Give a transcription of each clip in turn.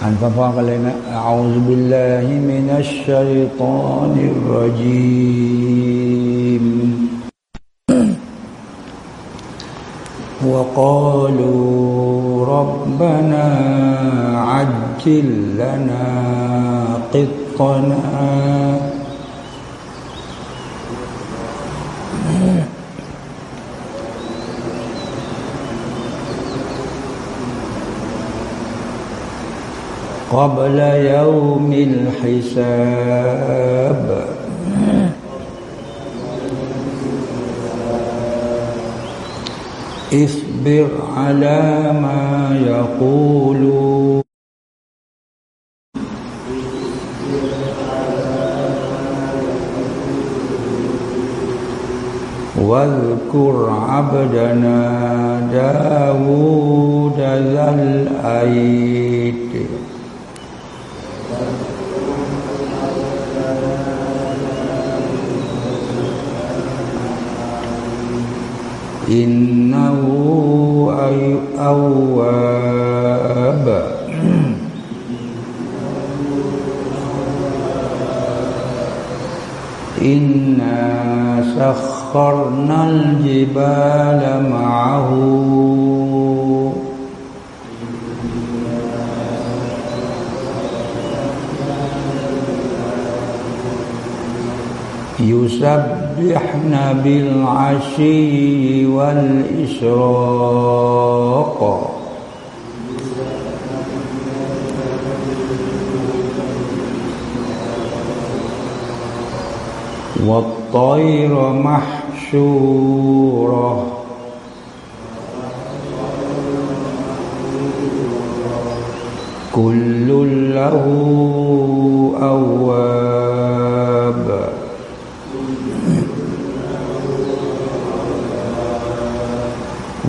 อ่านพร้อมๆกันเลยนะอัลลอฮฺบิลลาฮิมินัชชัยฏอนิรรจีม وقالوا ربنا عجل لنا قطنا قبل يوم الحساب. اصبر على ما يقولون. واذكر عبدنا داود ذا الأيد. إنه أواب. إنا سخرنا الجبال معه. يسبحن بالعشي والإشراق. والطير محشورة. كل له أواب.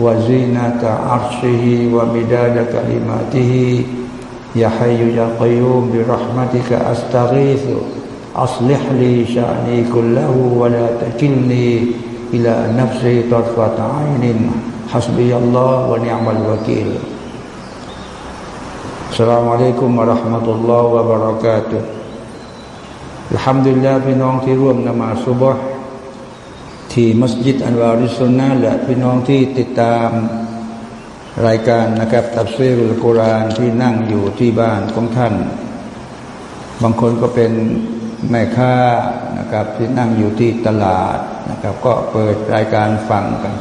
وزينة عرشه ومداد كلماته يا حي يا قيوم برحمتك أستغيث أصلح لي شأني كله ولا تكلني إلى نفسي طرفة عين حسبي الله ونعم الوكيل السلام عليكم ورحمة الله وبركاته الحمد لله พี่น้องที่ร่วมนมาสุบฮ์ ที่มัสยิดอันวาริสุนนะและพี่น้องที่ติดตามรายการนะครับ ตับเซรุลกุรานที่นั่งอยู่ที่บ้านของท่าน บางคนก็เป็นแม่ค้านะครับที่นั่งอยู่ที่ตลาดนะครับ ก็เปิดรายการฟังกัน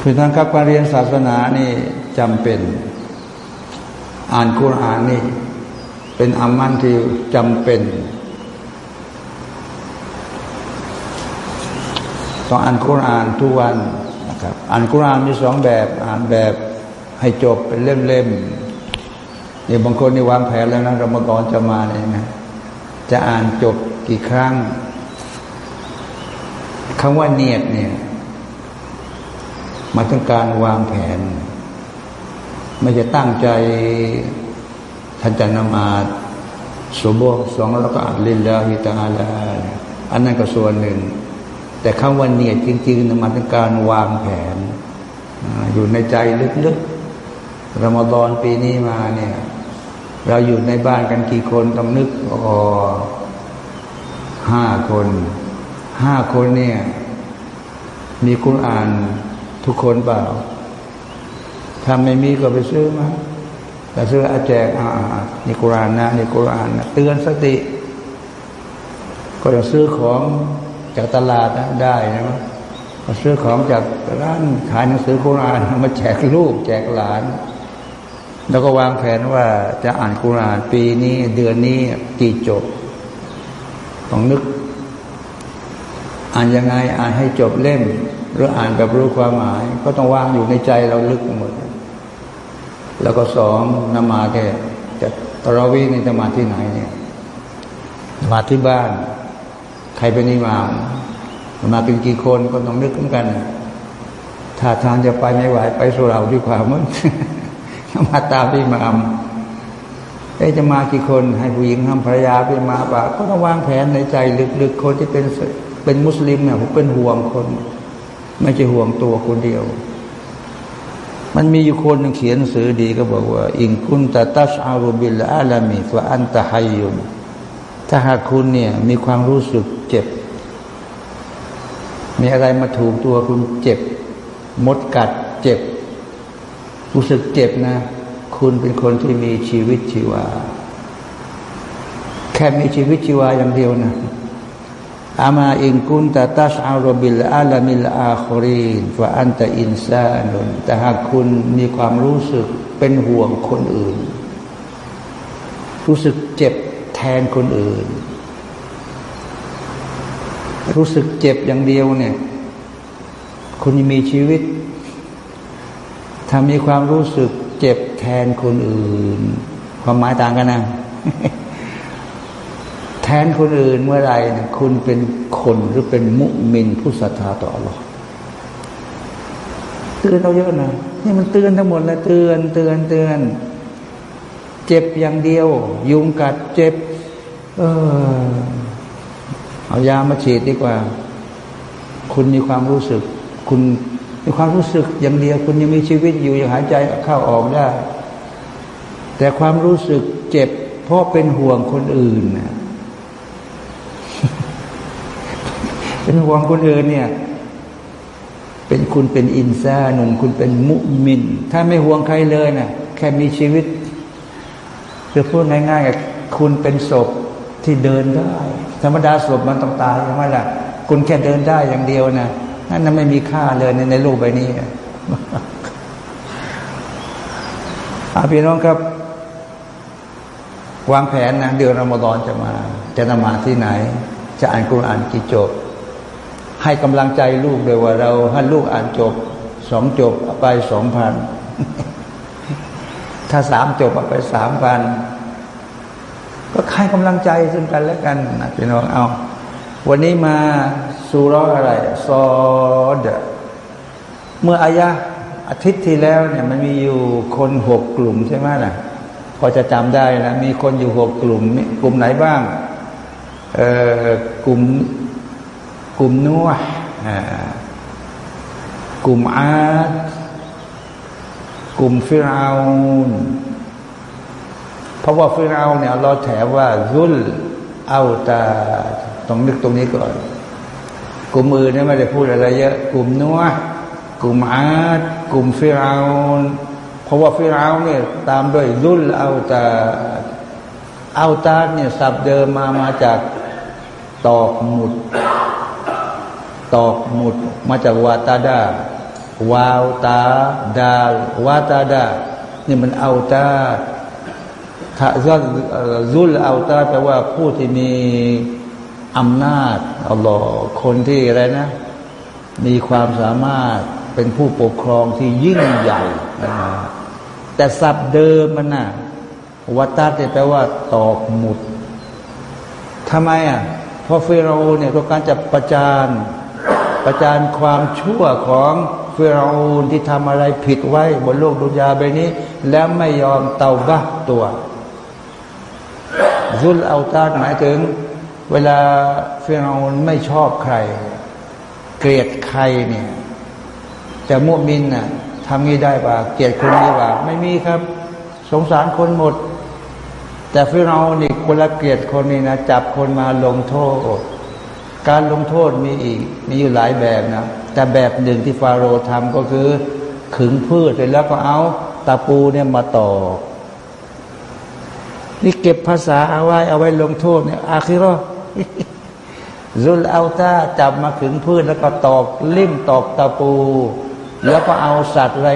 พี่ท่านครับการเรียนศาสนานี่จำเป็น อ่านคุรานนี่ เป็นอามันที่จำเป็น ต้องอ่านคุรานทุกวันนะครับอ่านกุรานมีสองแบบ อ่านแบบให้จบเป็นเล่มๆนี่บางคนนี่วางแผนแล้วนะรมฎอนจะมาเนี่ยนะจะอ่านจบกี่ครั้งคำว่าเนียดเนี่ยมาต้องการวางแผน ไม่จะตั้งใจท่านจะนมาสุโบสองแล้วก็อัดลินลาฮิตาลาอันนั้นก็ส่วนหนึ่ง แต่คำว่าเนียดจริงๆมันเป็นการวางแผน อยู่ในใจลึกๆรมฎอนปีนี้มาเนี่ย เราอยู่ในบ้านกันกี่คนต้องนึกอ๋อห้าคนห้าคนเนี่ย มีคุณอ่านทุกคนเปล่าถ้าไม่มีก็ไปซื้อมาแต่ซื้ออาแจกอ่านี่กุรานนะนี่กุรานนะเตือนสติ ก็จะซื้อของ จากตลาดนะได้นะมั้ยซื้อของจากร้านขายหนังสือกุรานมาแจกลูกแจกหลาน แล้วก็วางแผนว่าจะอ่านกุรานปีนี้เดือนนี้กี่จบต้องนึก อ่านยังไงอ่านให้จบเล่ม หรืออ่านแบบรู้ความหมาย ก็ต้องวางอยู่ในใจเราลึกหมด แล้วก็สองนมาแกจะตรวีนี่จะมาที่ไหนเนี่ยมาที่บ้าน ใครเป็นอิหมามมาเป็นกี่คนก็ต้องนึกถึงกันถ้าทางจะไปไม่ไหวไปสุราดีกว่ามั้งมาตามพี่มามไอ้จะมากี่คนให้ผู้หญิงทำภรรยาไปมาปะก็ต้องวางแผนในใจลึกๆคนที่เป็นเป็นมุสลิมเนี่ยผมเป็นห่วงคน ไม่ใช่ห่วงตัวคนเดียว มันมีอยู่คนนึงเขียนหนังสือดีก็บอกว่า อิงคุณตาตัชอารุบิลอาลามีฟะอันตะฮัยยุน ถ้าหากคุณเนี่ยมีความรู้สึกเจ็บ มีอะไรมาถูกตัวคุณเจ็บ มดกัดเจ็บ รู้สึกเจ็บนะ คุณเป็นคนที่มีชีวิตชีวา แค่มีชีวิตชีวาอย่างเดียวนะอามาอินกุนตาตัชอารบิลอาลามิลอาครีนฟะอันตะอินซานุนแต่หากคุณมีความรู้สึกเป็นห่วงคนอื่น รู้สึกเจ็บ นคนอื่น รู้สึกเจ็บอย่างเดียวเนี่ย คุณมีชีวิตถ้ามีความรู้สึกเจ็บแทนคนอื่น ความหมายต่างกันนะแทนคนอื่นเมื่อไรเนี่ยคุณเป็นคนหรือเป็นมุมินผู้ศรัทธาต่อหรอเตือนเราเยอะนะนี่มันเตือนทั้งหมดเลยเตือนเตือนเตือน เจ็บอย่างเดียว ยุงกัดเจ็บ เออเอายามาฉีดดีกว่า คุณมีความรู้สึก คุณมีความรู้สึกอย่างเดียว คุณยังมีชีวิตอยู่ยังหายใจเข้าออกได้ แต่ความรู้สึกเจ็บ เพราะเป็นห่วงคนอื่นนะเป็นห่วงคนอื่นเนี่ย เป็นคุณเป็นอินซาหนุนคุณเป็นมุมิน ถ้าไม่ห่วงใครเลยนะ่ะ แค่มีชีวิตจะพูดง่ายๆคุณเป็นศพ ที่เดินได้ ธรรมดาศพมันต้องตายใช่ไหมล่ะคุณแค่เดินได้อย่างเดียวนะนั่นไม่มีค่าเลยในในโลกใบนี้อาพี่น้องครับ วางแผนนะเดือนรอมฎอนจะมา จะนมาที่ไหน จะอ่านกุรอานกี่จบ ให้กำลังใจลูกเลยว่าเราให้ลูกอ่านจบสองจบไปสองพันถ้าสามจบเอาไปสามพัน ก็ให้กำลังใจซึ่งกันและกันนะพี่น้องเอา วันนี้มาสูรออะไรซอดเมื่ออายะอาทิตย์ที่แล้วเนี่ยมันมีอยู่คนหกกลุ่มใช่ไหมล่ะพอจะจำได้นะ มีคนอยู่หกกลุ่ม กลุ่มไหนบ้างเอ่อกลุ่มกลุ่มนัวกลุ่มอาดกลุ่มฟิราอล เพราะว่าฟิราอลเนี่ยเราแถมว่ารุลเอาตาต้องนึกตรงนี้ก่อน กลุ่มมือเนี่ยไม่ได้พูดอะไรเยอะ กลุ่มนัวกลุ่มอาดกลุ่มฟิราอลเพราะว่าฟิราอลเนี่ยตามด้วยรุลเอาตาเอาตาเนี่ยสับเดิมมามาจากตอกหมุด ตอกหมุดมาจากวาตาดาวาวตาดาวาตาดานี่มันเอาตา ถ้าซุลเอาตาแปลว่าผู้ที่มีอำนาจอัลลอฮ์คนที่อะไรนะ มีความสามารถเป็นผู้ปกครองที่ยิ่งใหญ่นะแต่ศัพท์เดิมมันน่ะวัตตาแปลว่า ตอกหมุดทำไมอะเพราะเฟโรเนี่ยต้องการจะประจานประจานความชั่วของเฟิรนที่ทำอะไรผิดไว้บนโลกดุนยาใบนี้ แล้วไม่ยอมเตาบะตัว ซุลเอาตาหมายถึง เวลาฟิรอานไม่ชอบใคร เกลียดใครเนี่ยจะมุมินน่ะทำงี้ได้ป่ะเกลียดคนนี้ป่ะไม่มีครับ สงสารคนหมด แต่ฟิรอานี่คนละเกลียดคนนี้นะจับคนมาลงโทษ การลงโทษมีอีกมีอยู่หลายแบบนะแต่แบบหนึ่งที่ฟาโรห์ทำก็คือ ขึงพืชเสร็จแล้วก็เอาตะปูเนี่ยมาต่อ นี่เก็บภาษาเอาไว้เอาไว้ลงโทษเนี่ยอาคิรอซุลเอาตาจับมาขึงพืชแล้วก็ตอกลิ่มตอกตะปู แล้วก็เอาสัตว์ไรา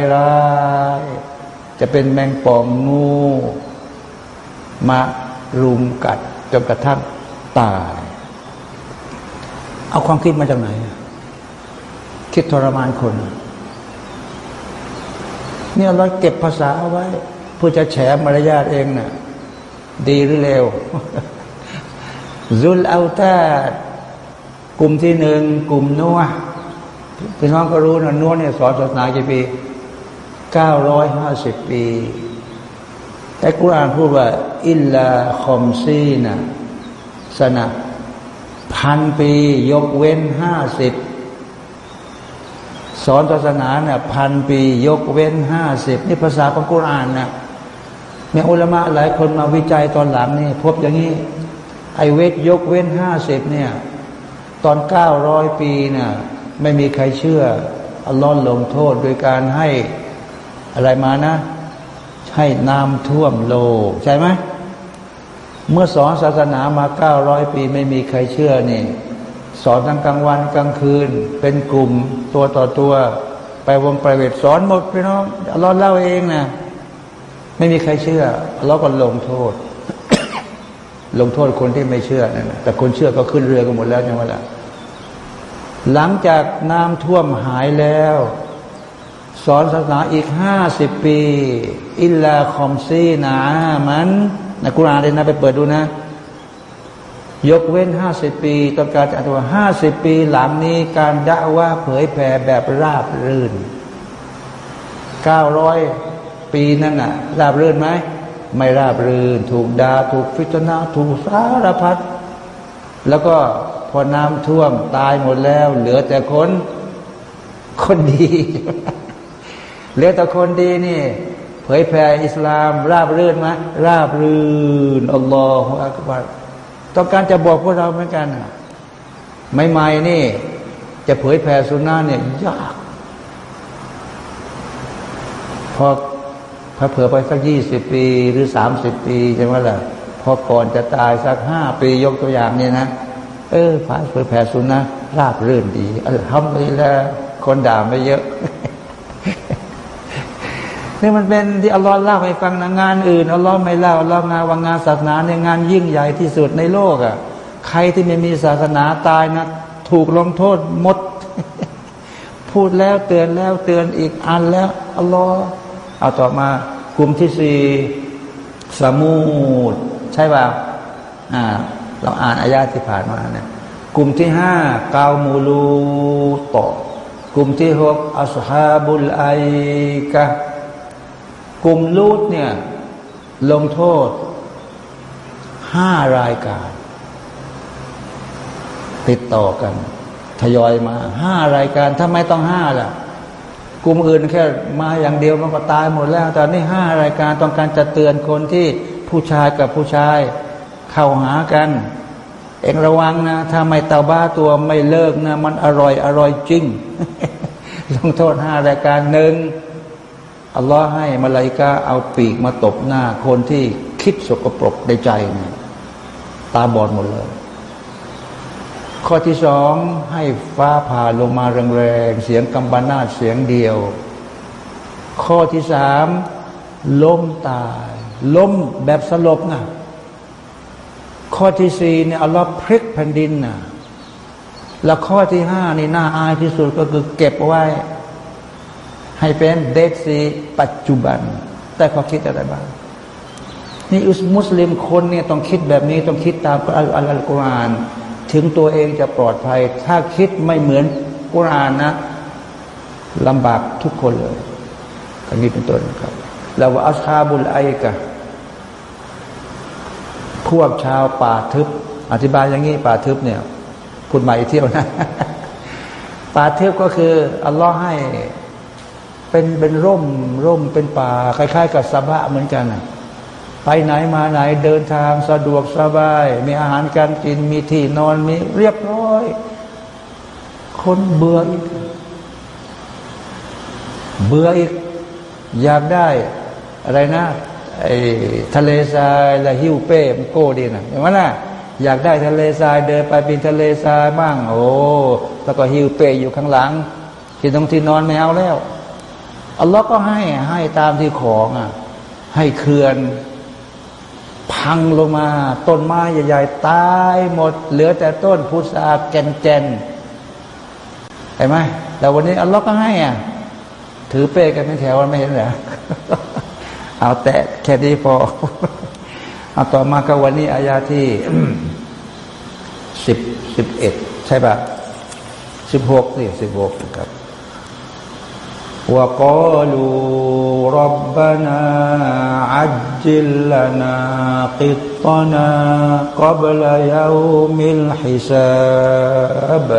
ยจะเป็นแมงป่องงู มารุมกัดจนกระทั่งตาย เอาความคิดมาจากไหน คิดทรมานคนเนี่ยเราเก็บภาษาเอาไว้เพื่อจะแฉมารยาทเองนะ่ะ ดีหรือเลวซุลเอาตากลุ่มที่หนึ่งกลุ่มนัวพี่น้องก็รู้นะนัวเนี่ยสอนศาสนากี่ปีเก้าร้อยห้าสิบปี แต่กุรานพูดว่า อิลลาคอมซีนะสนะพันปี ยกเว้นห้าสิบสอนศาสนาเนี่ยพันปี ยกเว้นห้าสิบนี่ภาษาของกุรานนะ เนี่ยอุลามะหลายคนมาวิจัยตอนหลังนี่ พบอย่างนี้ ไอเวทยกเว้นห้าสิบเนี่ย ตอนเก้าร้อยปีเนี่ยไม่มีใครเชื่ออัลลอฮ์ลงโทษโดยการให้อะไรมานะ ให้น้ำท่วมโลกใช่ไหมเมื่อสอนศาสนามาเก้าร้อยปีไม่มีใครเชื่อนี่ สอนทั้งกลางวันกลางคืน เป็นกลุ่มตัวต่อตัว ไปวงไปเวทสอนหมดพี่น้องเราเล่าเองนะ ไม่มีใครเชื่อเราก็ลงโทษ ลงโทษคนที่ไม่เชื่อนั่นแต่คนเชื่อก็ขึ้นเรือกันหมดแล้วใช่ไหมล่ะหลังจากน้ำท่วมหายแล้ว สอนศาสนาอีกห้าสิบปี อิลลาคอมซีนามันนะกุรานเลยนะไปเปิดดูนะ ยกเว้นห้าสิบปีต้องการจะตัวห้าสิบปีหลังนี้การด่าว่าเผยแผ่แบบราบรื่นเก้าร้อย ปีนั่นน่ะ ราบรื่นไหม ไม่ราบรื่น ถูกดา่าถูกฟิจนาถูกสารพัดแล้วก็พอน้ำท่วมตายหมดแล้ว เหลือแต่คนคนดี เหลือแต่คนดีนี่ เผยแผ่อิสลาม ราบรื่นไหมราบรื่นอัลลอฮฺอักบารต้องการจะบอกพวกเราเหมือนกันใหม่ๆนี่ จะเผยแผ่สุนนะเนี่ยยากพอ พอเผื่อไปสักยี่สิบปีหรือสามสิบปีใช่ไหมล่ะพอก่อนจะตายสักห้าปียกตัวอย่างเนี่ยนะ เออพาเผยแผ่สุนนะราบรื่นดีเออทำไปแล้วคนด่าไม่เยอะนี่มันเป็นที่อัลลอฮ์เล่าให้ฟังนะงานอื่นอัลลอฮ์ไม่เล่าอัลลอฮ์งานว่างานศาสนาในงานยิ่งใหญ่ที่สุดในโลกอะ ใครที่ไม่มีศาสนาตายนะ ถูกลงโทษหมด พูดแล้วเตือนแล้วเตือนอีกอันแล้วอัลลอฮ์ เอาต่อมากลุ่มที่สี่สมูดใช่ป่าอ่าเราอ่านอายาที่ผ่านมาเนี่ยกลุ่มที่ห้ากามูลูตกลุ่มที่หกอัสฮาบุลไอกะกลุ่มลูดเนี่ยลงโทษห้ารายการ ติดต่อกัน ทยอยมาห้ารายการทำไมต้องห้าล่ะ กลุ่มอื่นแค่มาอย่างเดียวมันก็ตายหมดแล้ว แต่นี่ห้ารายการต้องการจะเตือนคนที่ผู้ชายกับผู้ชายเข้าหากัน เองระวังนะ ถ้าไม่เตาบ้าตัวไม่เลิกนะ มันอร่อยอร่อยจริงลงโทษห้ารายการหนึ่งอัลลอฮ์ให้มาลายกาเอาปีกมาตบหน้า คนที่คิดสกปรกในใจนี่ยตาบอดหมดเลย ข้อที่สองให้ฟ้าผ่าลงมาแรงๆเสียงกำบานาเสียงเดียว ข้อที่สามล้มตายล้มแบบสลบนะข้อที่สี่เนี่ยเอัลลอฮ์พลิกแผ่นดินนะแล้วข้อที่ห้านี่น่าอายที่สุดก็คือเก็บไว้ ให้เป็นเดซีปัจจุบัน แต่เขาคิดอะไรบ้าง นี่อุสมุสลิมคนเนี่ยต้องคิดแบบนี้ต้องคิดตามอัลอัลกุรอาน ถึงตัวเองจะปลอดภัย ถ้าคิดไม่เหมือนกุรานนะลำบากทุกคนเลยอันนี้เป็นต้นครับแล้วว่าอัชาบุลไอกะพวกชาวป่าทึบ อธิบายอย่างนี้ป่าทึบเนี่ยพูดใหม่เที่ยวนะป่าทึบก็คืออัลลอฮ์ให้เป็นเป็นร่มร่มเป็นป่าคล้าย ๆ กับสบะเหมือนกัน ไปไหนมาไหนเดินทางสะดวกสบาย มีอาหารการกินมีที่นอนมีเรียบร้อย คนเบื่ออีก เบื่ออีก อยากได้อะไรนะไอ้ทะเลทรายและหิ้วเป้มโก้ดีนะเห็นไหมล่ะอยากได้ทะเลทรายเดินไปเป็นทะเลทรายบ้างโอ้แล้วก็หิ้วเป้อยู่ข้างหลังที่ตรงที่นอนไม่เอาแล้วอัลลอฮ์ก็ให้ให้ตามที่ของอะให้เขื่อน พังลงมา ต้นไม้ใหญ่ๆ ตายหมด เหลือแต่ต้นพุทราแกนแกนเห็นไหมแต่วันนี้อัลลอฮ์ก็ให้อะ ถือเป้กันไม่แถวไม่เห็นเหรอเอาแตะแค่นี้พอเอาต่อมาก็วันนี้อายาที่สิบสิบเอ็ดใช่ปะสิบหกนี่สิบหกครับ وقالوا ربنا عجل لنا قطنا قبل يوم الحساب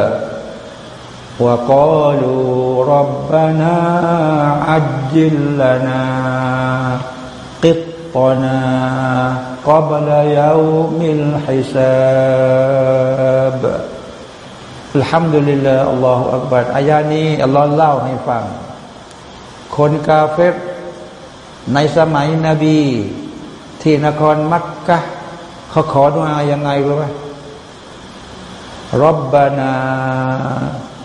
وقالوا ربنا عجل لنا قطنا قبل يوم الحساب الحمد لله الله أكبر อายานี้อัลลอฮ์เล่าให้ฟัง คนกาเฟรในสมัยนบี ที่นครมักกะเขาขอดุอายังไงรู้ไหมรับบานา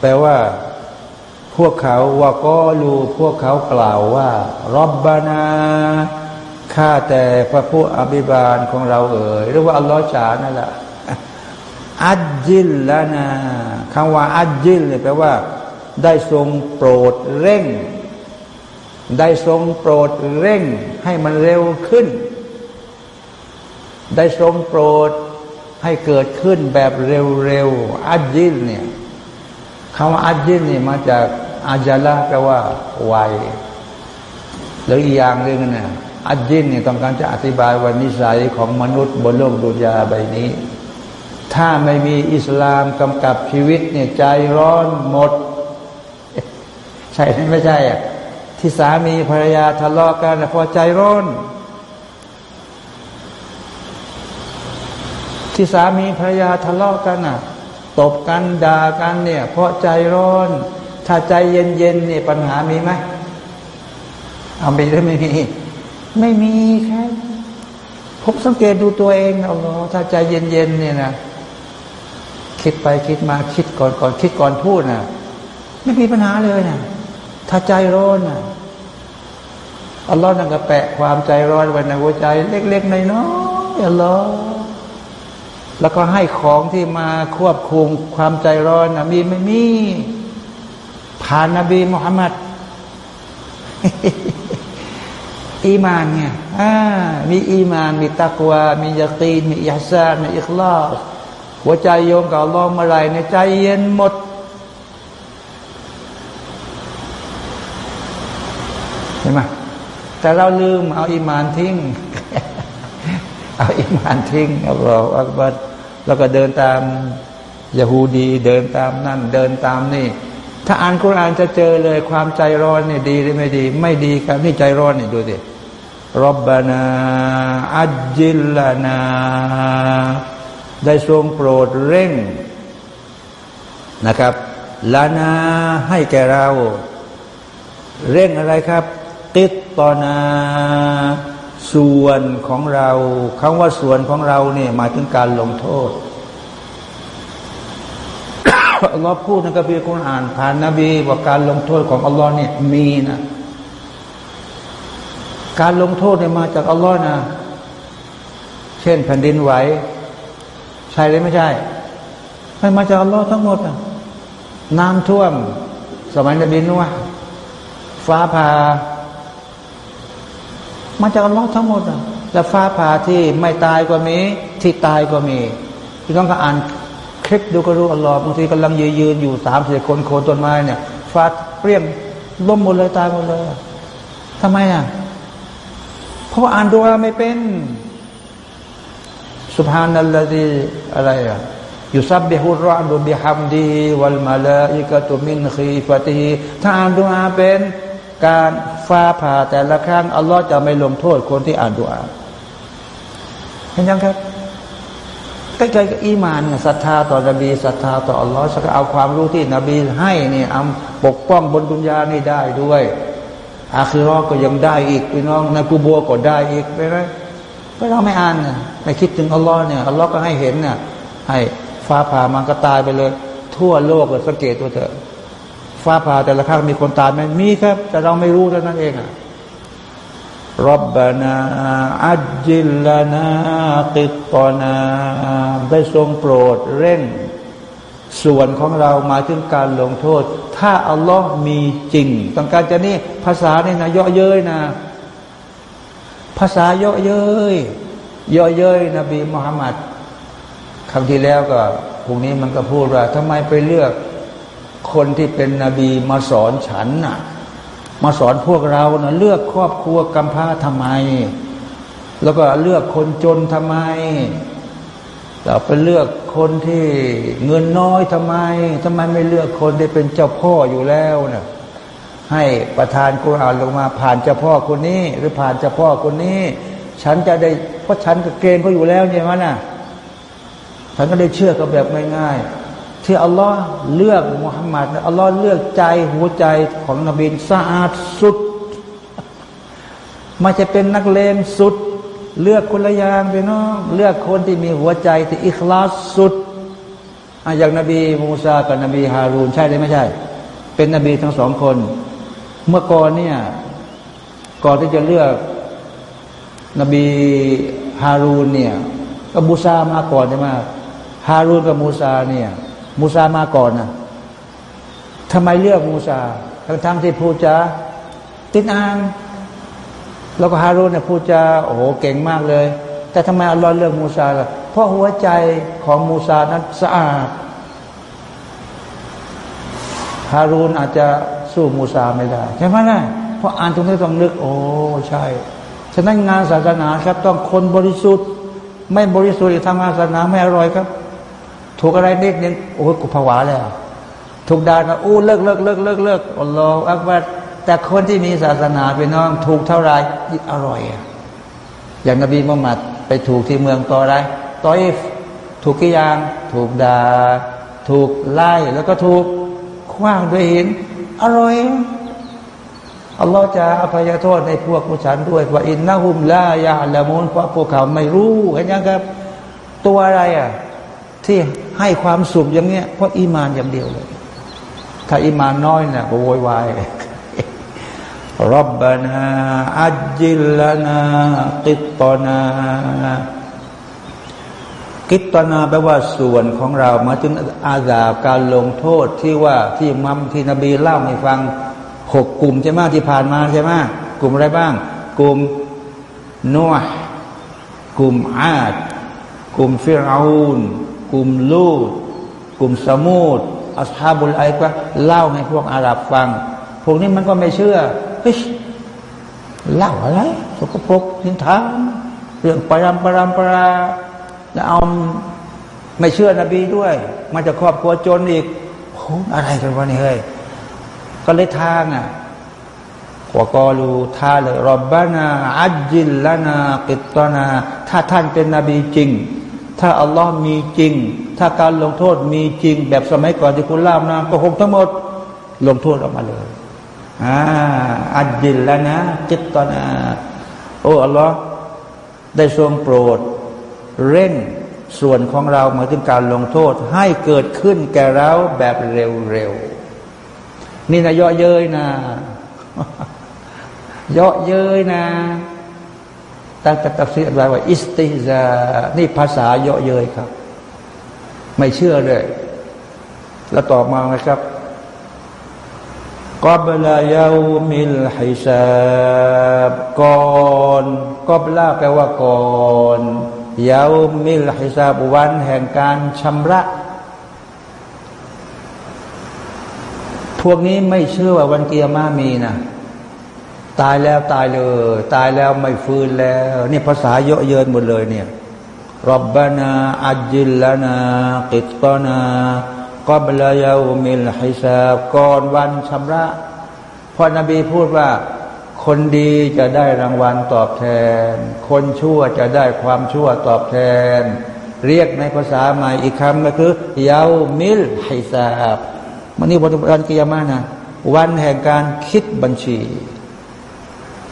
แปลว่า พวกเขาว่าก็รูพวกเขากล่าวว่ารับบานาข้าแต่พระผู้อภิบาลของเราเอ๋ยหรือว่าอัลลอฮฺจานั่นแหละอัจจิลละนาคำว่าอัจจิลแปลว่า ได้ทรงโปรดเร่ง ได้ทรงโปรดเร่งให้มันเร็วขึ้น ได้ทรงโปรดให้เกิดขึ้นแบบเร็วๆอัจจิลเนี่ยคำว่าอัจจินนี่มาจากอาจาละแปลว่าไวแล้วอีกอย่างหนึ่งนะอัจจินนี่ต้องการจะอธิบายว่านิสัยของมนุษย์บนโลกดุนยาใบนี้ ถ้าไม่มีอิสลามกำกับชีวิตเนี่ยใจร้อนหมด ใช่ไม่ใช่อะ ที่สามีภรรยาทะเลาะกันเพราะใจร้อนที่สามีภรรยาทะเลาะกันอะตบกันด่ากันเนี่ย เพราะใจร้อน ถ้าใจเย็นๆเนี่ยปัญหามีไหมเอาไปหรือไม่มีไม่มีแค่ผมสังเกตดูตัวเองเอาเนาะถ้าใจเย็นๆเนี่ยนะคิดไปคิดมาคิดก่อนก่อนคิดก่อนพูดนะไม่มีปัญหาเลยนะ ถ้าใจร้อนนะอัลลอฮ์นั่งกระแปะความใจร้อนไว้ในหัวใจ เล็กๆในน้อยอัลลอฮ์แล้วก็ให้ของที่มาควบคุมความใจร้อนนะมีไม่มีผ่านนบีมุฮัมมัดอีมานเนี่ยมีอีมาน มีตักวา มียาตีนมีอิฮซานมีอิคลาสหัวใจโยมกับอัลลอฮ์เมื่อไรในใจเย็นหมด ไหมแต่เราลืมเอาอีมานทิ้ง เอาอีมานทิ้งอัลลอฮฺอักบัรแล้วก็เดินตามยาฮูดีเดินตามนั่น เดินตามนี่ ถ้าอ่านคุรานจะเจอเลยความใจร้อนเนี่ยดีหรือไม่ดี ไม่ดีครับนี่ใจร้อนนี่ดูสิรบบานาอัจจิลลานา ได้ทรงโปรดเร่งนะครับลานาให้แก่เรา เร่งอะไรครับ ติดตอนาส่วนของเราคำว่าส่วนของเราเนี่ยหมายถึงการลงโทษอัลลอฮ์พูดในกัมภีร์คุรอานผ่านนบีว่าการลงโทษของอัลลอฮ์เนี่ยมีนะการลงโทษเนี่ยมาจากอัลลอฮ์นะ เช่นแผ่นดินไหวใช่หรือไม่ใช่ไม่มาจากอัลลอฮ์ทั้งหมดนะน้ำท่วม สมัยนบีนัวฝฟ้าผ่า มาจากอัลลอฮ์ทั้งหมดอะแล้วฟ้าผ่าที่ไม่ตายก็มี ที่ตายก็มีที่ต้องก็อ่านคลิกดูก็รู้อัลลอฮ์บางทีกำลังยืนอยู่สามสี่คนโคนต้นไม้เนี่ยฟ้าเปรี้ยงล้มหมดเลยตายหมดเลยทำไมอะเพราะอ่านดูอาไม่เป็นสุภานัลลดีอะไรอะยุซับบิฮุรอดุบิฮัมดีวัลมาลาอิกะตุมินคีฟตีถ้าอ่านดูอาเป็นการ ฟ้าผ่าแต่ละครั้งอัลลอฮ์จะไม่ลงโทษคนที่อ่านดูอาเห็นยังครับใกล้ๆกับอีมานศรัทธาต่อนบีศรัทธาต่ออัลลอฮ์สักเอาความรู้ที่นบีให้เนี่ยเอาปกป้องบนดุนยานี่ได้ด้วย อาคิรอก็ยังได้อีกพี่น้องในกูบัวก็ได้อีกไปไหมไม่เราไม่อ่านนะไม่คิดถึงอัลลอฮ์เนี่ยอัลลอฮ์ก็ให้เห็นน่ะให้ฟ้าผ่ามันก็ตายไปเลย ทั่วโลกเลยสังเกตตัวเถอะ ฟ้าผ่าแต่ละครั้งมีคนตายไหมมีครับ แต่เราไม่รู้เท่านั้นเองอะรับบานาอัจจิลานาติตอนาได้ทรงโปรดเร่ง ส่วนของเรามาถึงการลงโทษ ถ้าอัลลอฮ์มีจริงต้องการจะนี่ภาษาเนี่ยนะเยอะเย้ยนะ ภาษาเยอะเย้ยเยอะเย้ยนบีมุฮัมมัดครั้งที่แล้วก็พวกนี้มันก็พูดว่าทำไมไปเลือก คนที่เป็นนบีมาสอนฉันน่ะ มาสอนพวกเรานะ่ะเลือกครอบครัวกำพร้าทำไม แล้วก็เลือกคนจนทำไม เราไปเลือกคนที่เงินน้อยทำไมทำไมไม่เลือกคนที่เป็นเจ้าพ่ออยู่แล้วนะ่ะให้ประธานกุรอานลงมาผ่านเจ้าพ่อคนนี้ หรือผ่านเจ้าพ่อคนนี้ ฉันจะได้เพราะฉันก็เกรงเขาอยู่แล้วใช่ไหมนะ่ะฉันก็ได้เชื่อกับแบบง่ายๆ ที่อัลลอฮ์เลือกมุฮัมมัดอัลลอฮ์เลือกใจหัวใจของนบีสะอาดสุดมาจะเป็นนักเลงสุด เลือกคนละอย่างไปน้องเลือกคนที่มีหัวใจที่อิคลาสสุดอย่างนบีมูซากับนบีฮารูนใช่หรือไม่ใช่ เป็นนบีทั้งสองคน เมื่อก่อนเนี่ยก่อนที่จะเลือก นบีฮารูนเนี่ยก็มูซามาก่อนใช่ไหมฮารูนกับมูซาเนี่ย มูซามาก่อนนะทำไมเลือกมูซาทั้งทั้งที่พูดจาติดอ่างแล้วก็ฮารูนเนี่ยพูดจาโอ้โหเก่งมากเลย แต่ทำไมอัลลอฮ์เลือกมูซาล่ะเพราะหัวใจของมูซานั้นสะอาดฮารูนอาจจะสู้มูซาไม่ได้ ใช่ไหมล่ะเพราะอ่านตรงนี้ต้องนึก โอ้ใช่ ฉะนั้นงานศาสนาครับ ต้องคนบริสุทธิ์ ไม่บริสุทธิ์ทำงานศาสนาไม่อร่อยครับ ถูกอะไรนิดนึงโอ้ยกูผวาแล้วถูกด่านะอู้เลิกเลิกเลิกเลิกเลิกอัลลอฮฺอักบัรแต่คนที่มีศาสนาเป็นน้องถูกเท่าไรอร่อยอะอย่างนบีมุฮัมมัดไปถูกที่เมืองตอไรตออิฟถูกกี่อย่างถูกด่าถูกไล่แล้วก็ถูกขว้างด้วยหินอร่อยอัลลอฮฺจะอภัยโทษในพวกผู้ฉันด้วยว่าอินนะฮุมลายาละมุนเพราะพวกเขาไม่รู้เห็นยังครับ ตัวอะไรอะ ที่ให้ความสุขอย่างเนี้ยเพราะอีมานอย่างเดียวเลย ถ้าอีมานน้อยเนี่ยก็โวยวายรับบานาอัจจิลนาติตนากิตนาแปลว่าส่วนของเรามาถึงอาญาการลงโทษที่ว่าที่มัมที่นบีเล่าให้ฟังหกกลุ่มใช่ไหมที่ผ่านมาใช่ไหมกลุ่มอะไรบ้าง กลุ่มนัวกลุ่มอาดกลุ่มฟิรอูน กลุ่มลูดกลุ่มสมูดอัสฮาบุลไอก็เล่าให้พวกอาหรับฟัง พวกนี้มันก็ไม่เชื่อเฮ้ยเล่าอะไรสกปรกนินทานเรื่องปรามปรามปราแล้วเอาไม่เชื่อนบีด้วย มาจากครอบครัวจนอีกโอ้อะไรกันวะนี่เฮ้ยก็เลยทางอะขวกอรูท่าเลยรบบานาอัจจิลลานากิตตนา ถ้าท่านเป็นนบีจริง ถ้าอัลลอฮ์มีจริง ถ้าการลงโทษมีจริง แบบสมัยก่อนที่คุณล่านะก็คงทั้งหมด ลงโทษออกมาเลยอ่าอัจจิลแล้วนะจิตตอนนะโอ้อัลลอฮ์ได้ทรงโปรด เร่งส่วนของเราหมายถึงการลงโทษให้เกิดขึ้นแก่เราแบบเร็วๆนี่นะเยาะเย้ยนะเยาะเย้ยนะ ตั้งแต่ตัดสินไว้ว่า อิสติซานี่ภาษาเยาะเย้ยครับ ไม่เชื่อเลย แล้วต่อมานะครับกับลายามิลฮิซาบก่อนกับลาแปลว่าก่อนยาวมิลฮิซาบวันแห่งการชำระ พวกนี้ไม่เชื่อว่าวันเกียร์มามีนะ ตายแล้วตายเลย ตายแล้วไม่ฟื้นแล้วนี่ภาษาเยอะเยินหมดเลยเนี่ยรับบานาอัจจิลลานาقطنا قبل يوم الحسابก่อนวันชำระพอนบีพูดว่า คนดีจะได้รางวัลตอบแทน คนชั่วจะได้ความชั่วตอบแทน เรียกในภาษาใหม่อีกคำก็คือيوم الحسابมันนี่วันกิยามานะวันแห่งการคิดบัญชี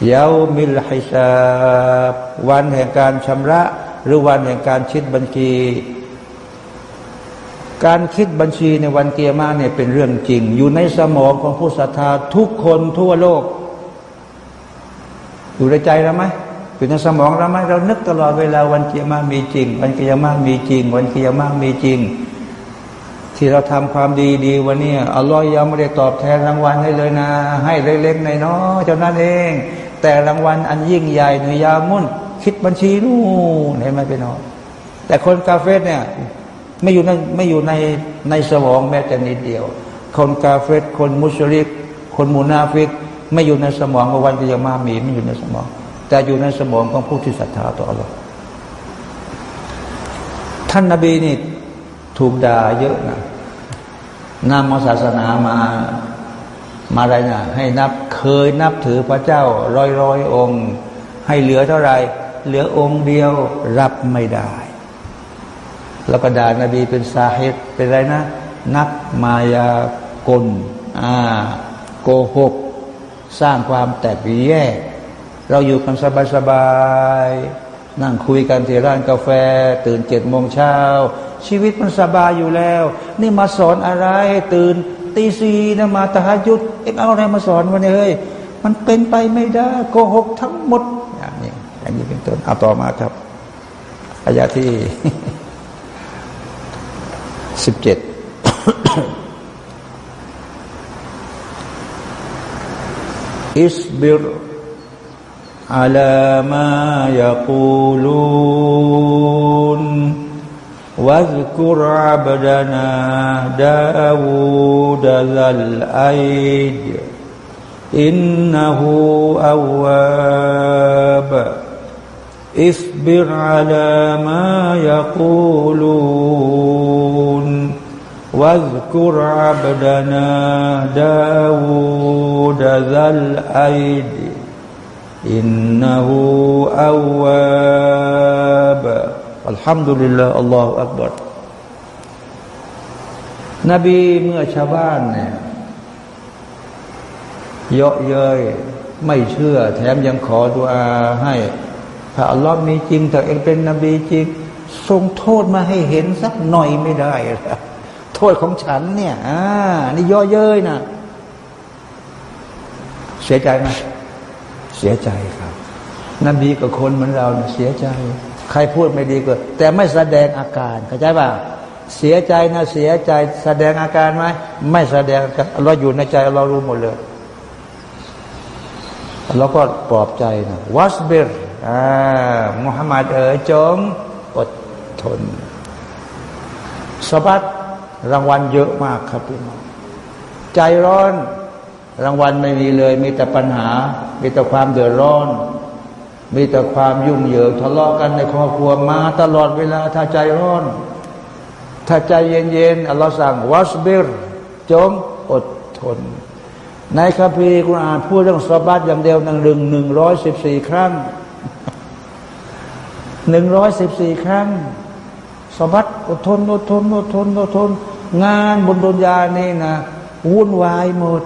يوم الحسابวันแห่งการชำระ หรือวันแห่งการคิดบัญชี การคิดบัญชีในวันเกียร์มาเนี่ยเป็นเรื่องจริง อยู่ในสมองของผู้ศรัทธาทุกคนทั่วโลก อยู่ในใจเราไหมอยู่ในสมองเราไหมเรานึกตลอดเวลาวันเกียร์มามีจริง วันเกียร์มามีจริง วันเกียร์มามีจริง ที่เราทำความดีดีวันนี้อัลลอฮ์ยังไม่ได้ตอบแทนรางวัลให้เลยนะ ให้เล็กๆในน้อยเจ้านั้นเอง แต่รางวัลอันยิ่งใหญ่หนยามุ่น คิดบัญชีนู่นเห็นไหมพี่น้องแต่คนกาเฟ่เนี่ยไม่อยู่ในไม่อยู่ในในสมองแม้แต่นิดเดียว คนกาเฟตคนมุชริกคนมูนาฟิก ไม่อยู่ในสมองของวันกิยามามีไม่อยู่ในสมอง แต่อยู่ในสมองของผู้ที่ศรัทธาต่อ Allah ท่านนาบีนี่ถูกด่าเยอะนะนำศาสนามา มาอะไรนะให้นับเคยนับถือพระเจ้าร้อยร้อยองค์ ให้เหลือเท่าไหร่ เหลือองค์เดียวรับไม่ได้ แล้วก็ด่านบีเป็นสาเหตุเป็นไรนะ นักมายากลอ่าโกหก สร้างความแตกแยก เราอยู่กันสบายๆนั่งคุยกันที่ร้านกาแฟ ตื่นเจ็ดโมงเช้าชีวิตมันสบายอยู่แล้ว นี่มาสอนอะไรตื่น ตีสีนะมาตะหยุดเอ็งเอาอะไรมาสอนวันนี้เฮ้ยมันเป็นไปไม่ได้ โกหกทั้งหมดอย่างนี้อย่างนี้เป็นต้นเอาต่อมาครับอายาที่สิบเจ็ดอิสบิร على ما يقولون واذكر عبدنا داود ذا الأيد إنه أواب. اصبر على ما يقولون. واذكر عبدنا داود ذا الأيد إنه أواب. อัลฮัมดุลิลลาอัลลอฮฺอักบัรนบีเมื่อชาวบ้านเนี่ยเยาะเย้ยไม่เชื่อ แถมยังขอดุอาให้ถ้าอัลลอฮ์มีจริงแต่เองเป็นนบีจริงทรงโทษมาให้เห็นสักหน่อยไม่ได้โทษของฉันเนี่ยอ่านี่ย่อเย้ยนะเสียใจไหมเสียใจครับ นบีกับคนเหมือนเราเสียใจ ใครพูดไม่ดีก็แต่ไม่แสดงอาการเข้าใจป่ะเสียใจนะเสียใจแสดงอาการไหมไม่แสดงเราอยู่ในใจเรารู้หมดเลยเราก็ปลอบใจนะวัสเบรอ่ามุฮัมมัดเอ๋ยจงอดทนสบัดรางวัลเยอะมากครับพี่น้องใจร้อน รางวัลไม่มีเลย มีแต่ปัญหา มีแต่ความเดือดร้อน มีแต่ความยุ่งเหยิงทะเลาะกันในครอบครัวมาตลอดเวลาถ้าใจร้อน ถ้าใจเย็นๆอัลลอฮ์สั่งวัสบิรจงอดทน ในคัมภีร์กุรอานพูดเรื่องสบัดอย่างเดียวหนึ่งหนึ่งหนึ่งร้อยสิบสี่ครั้งหนึ่งร้อยสิบสี่ครั้งสบัดอดทนอดทนอดทนอดทน งานบนดุนยานี่นะวุ่นวายหมด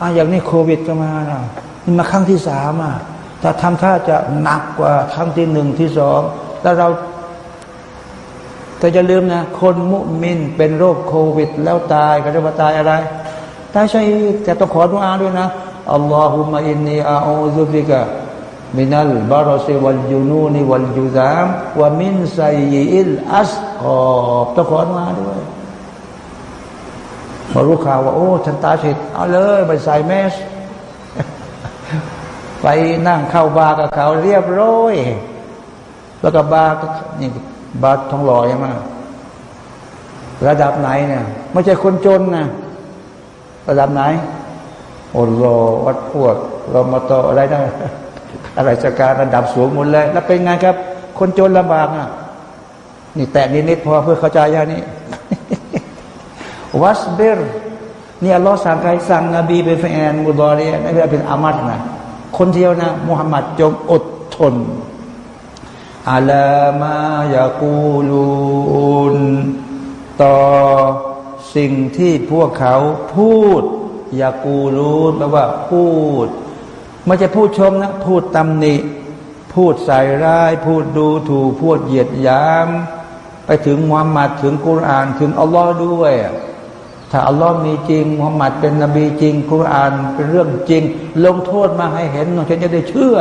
อะอย่างนี้โควิดก็มานะนี่มาครั้งที่สามอะ ถ้าทำท่าจะหนักกว่าครั้งที่หนึ่งที่สองแล้วเราแต่จะลืมนะ คนมุมินเป็นโรคโควิด แล้วตายก็จะมาตายอะไรตายใช่แต่ต้องขอดุอาด้วยนะอัลลอฮุมะอินนีอาอูซุบิกะมินัลบารอซิวัลยูนูนีวัลยูซามวะมินไซยิลอัสกอบต้องขอดุอาด้วยพอรู้ข่าวว่าโอ้ฉันตาเสร็จเอาเลยไปใส่แมส ไปนั่งเข้าบาร์กับเขาเรียบร้อยแล้วก็บาร์นี่บาร์ทองหล่อใช่ไหมระดับไหนเนี่ยไม่ใช่คนจนนะระดับไหนโอ้โหวัดพวกเรามาต่ออะไรนะอะไรสการระดับสูงหมดเลย แล้วเป็นไงครับ คนจนลำบากอะนี่แตะนิดๆพอเพื่อเข้าใจย่านี้วัสเบรนี่อัลลอฮ์สั่งใครสั่งนบีเป็นแฟนมุดอรีนบีเป็นอามัดนะ คนเดียวนะมุฮัมมัดจงอดทนอาลามายากูลูนต่อสิ่งที่พวกเขาพูดยากูลูนแปลว่าพูดไม่จะพูดชมนะ พูดตำหนิ พูดใส่ร้าย พูดดูถูกพูดเหยียดยาม ไปถึงมุฮัมมัดถึงกุราน ถึงอัลลอฮ์ด้วย ถ้าอัลลอฮ์มีจริงมุฮัมมัดเป็นนบีจริงกุรานเป็นเรื่องจริง ลงโทษมาให้เห็นฉันจะได้เชื่อ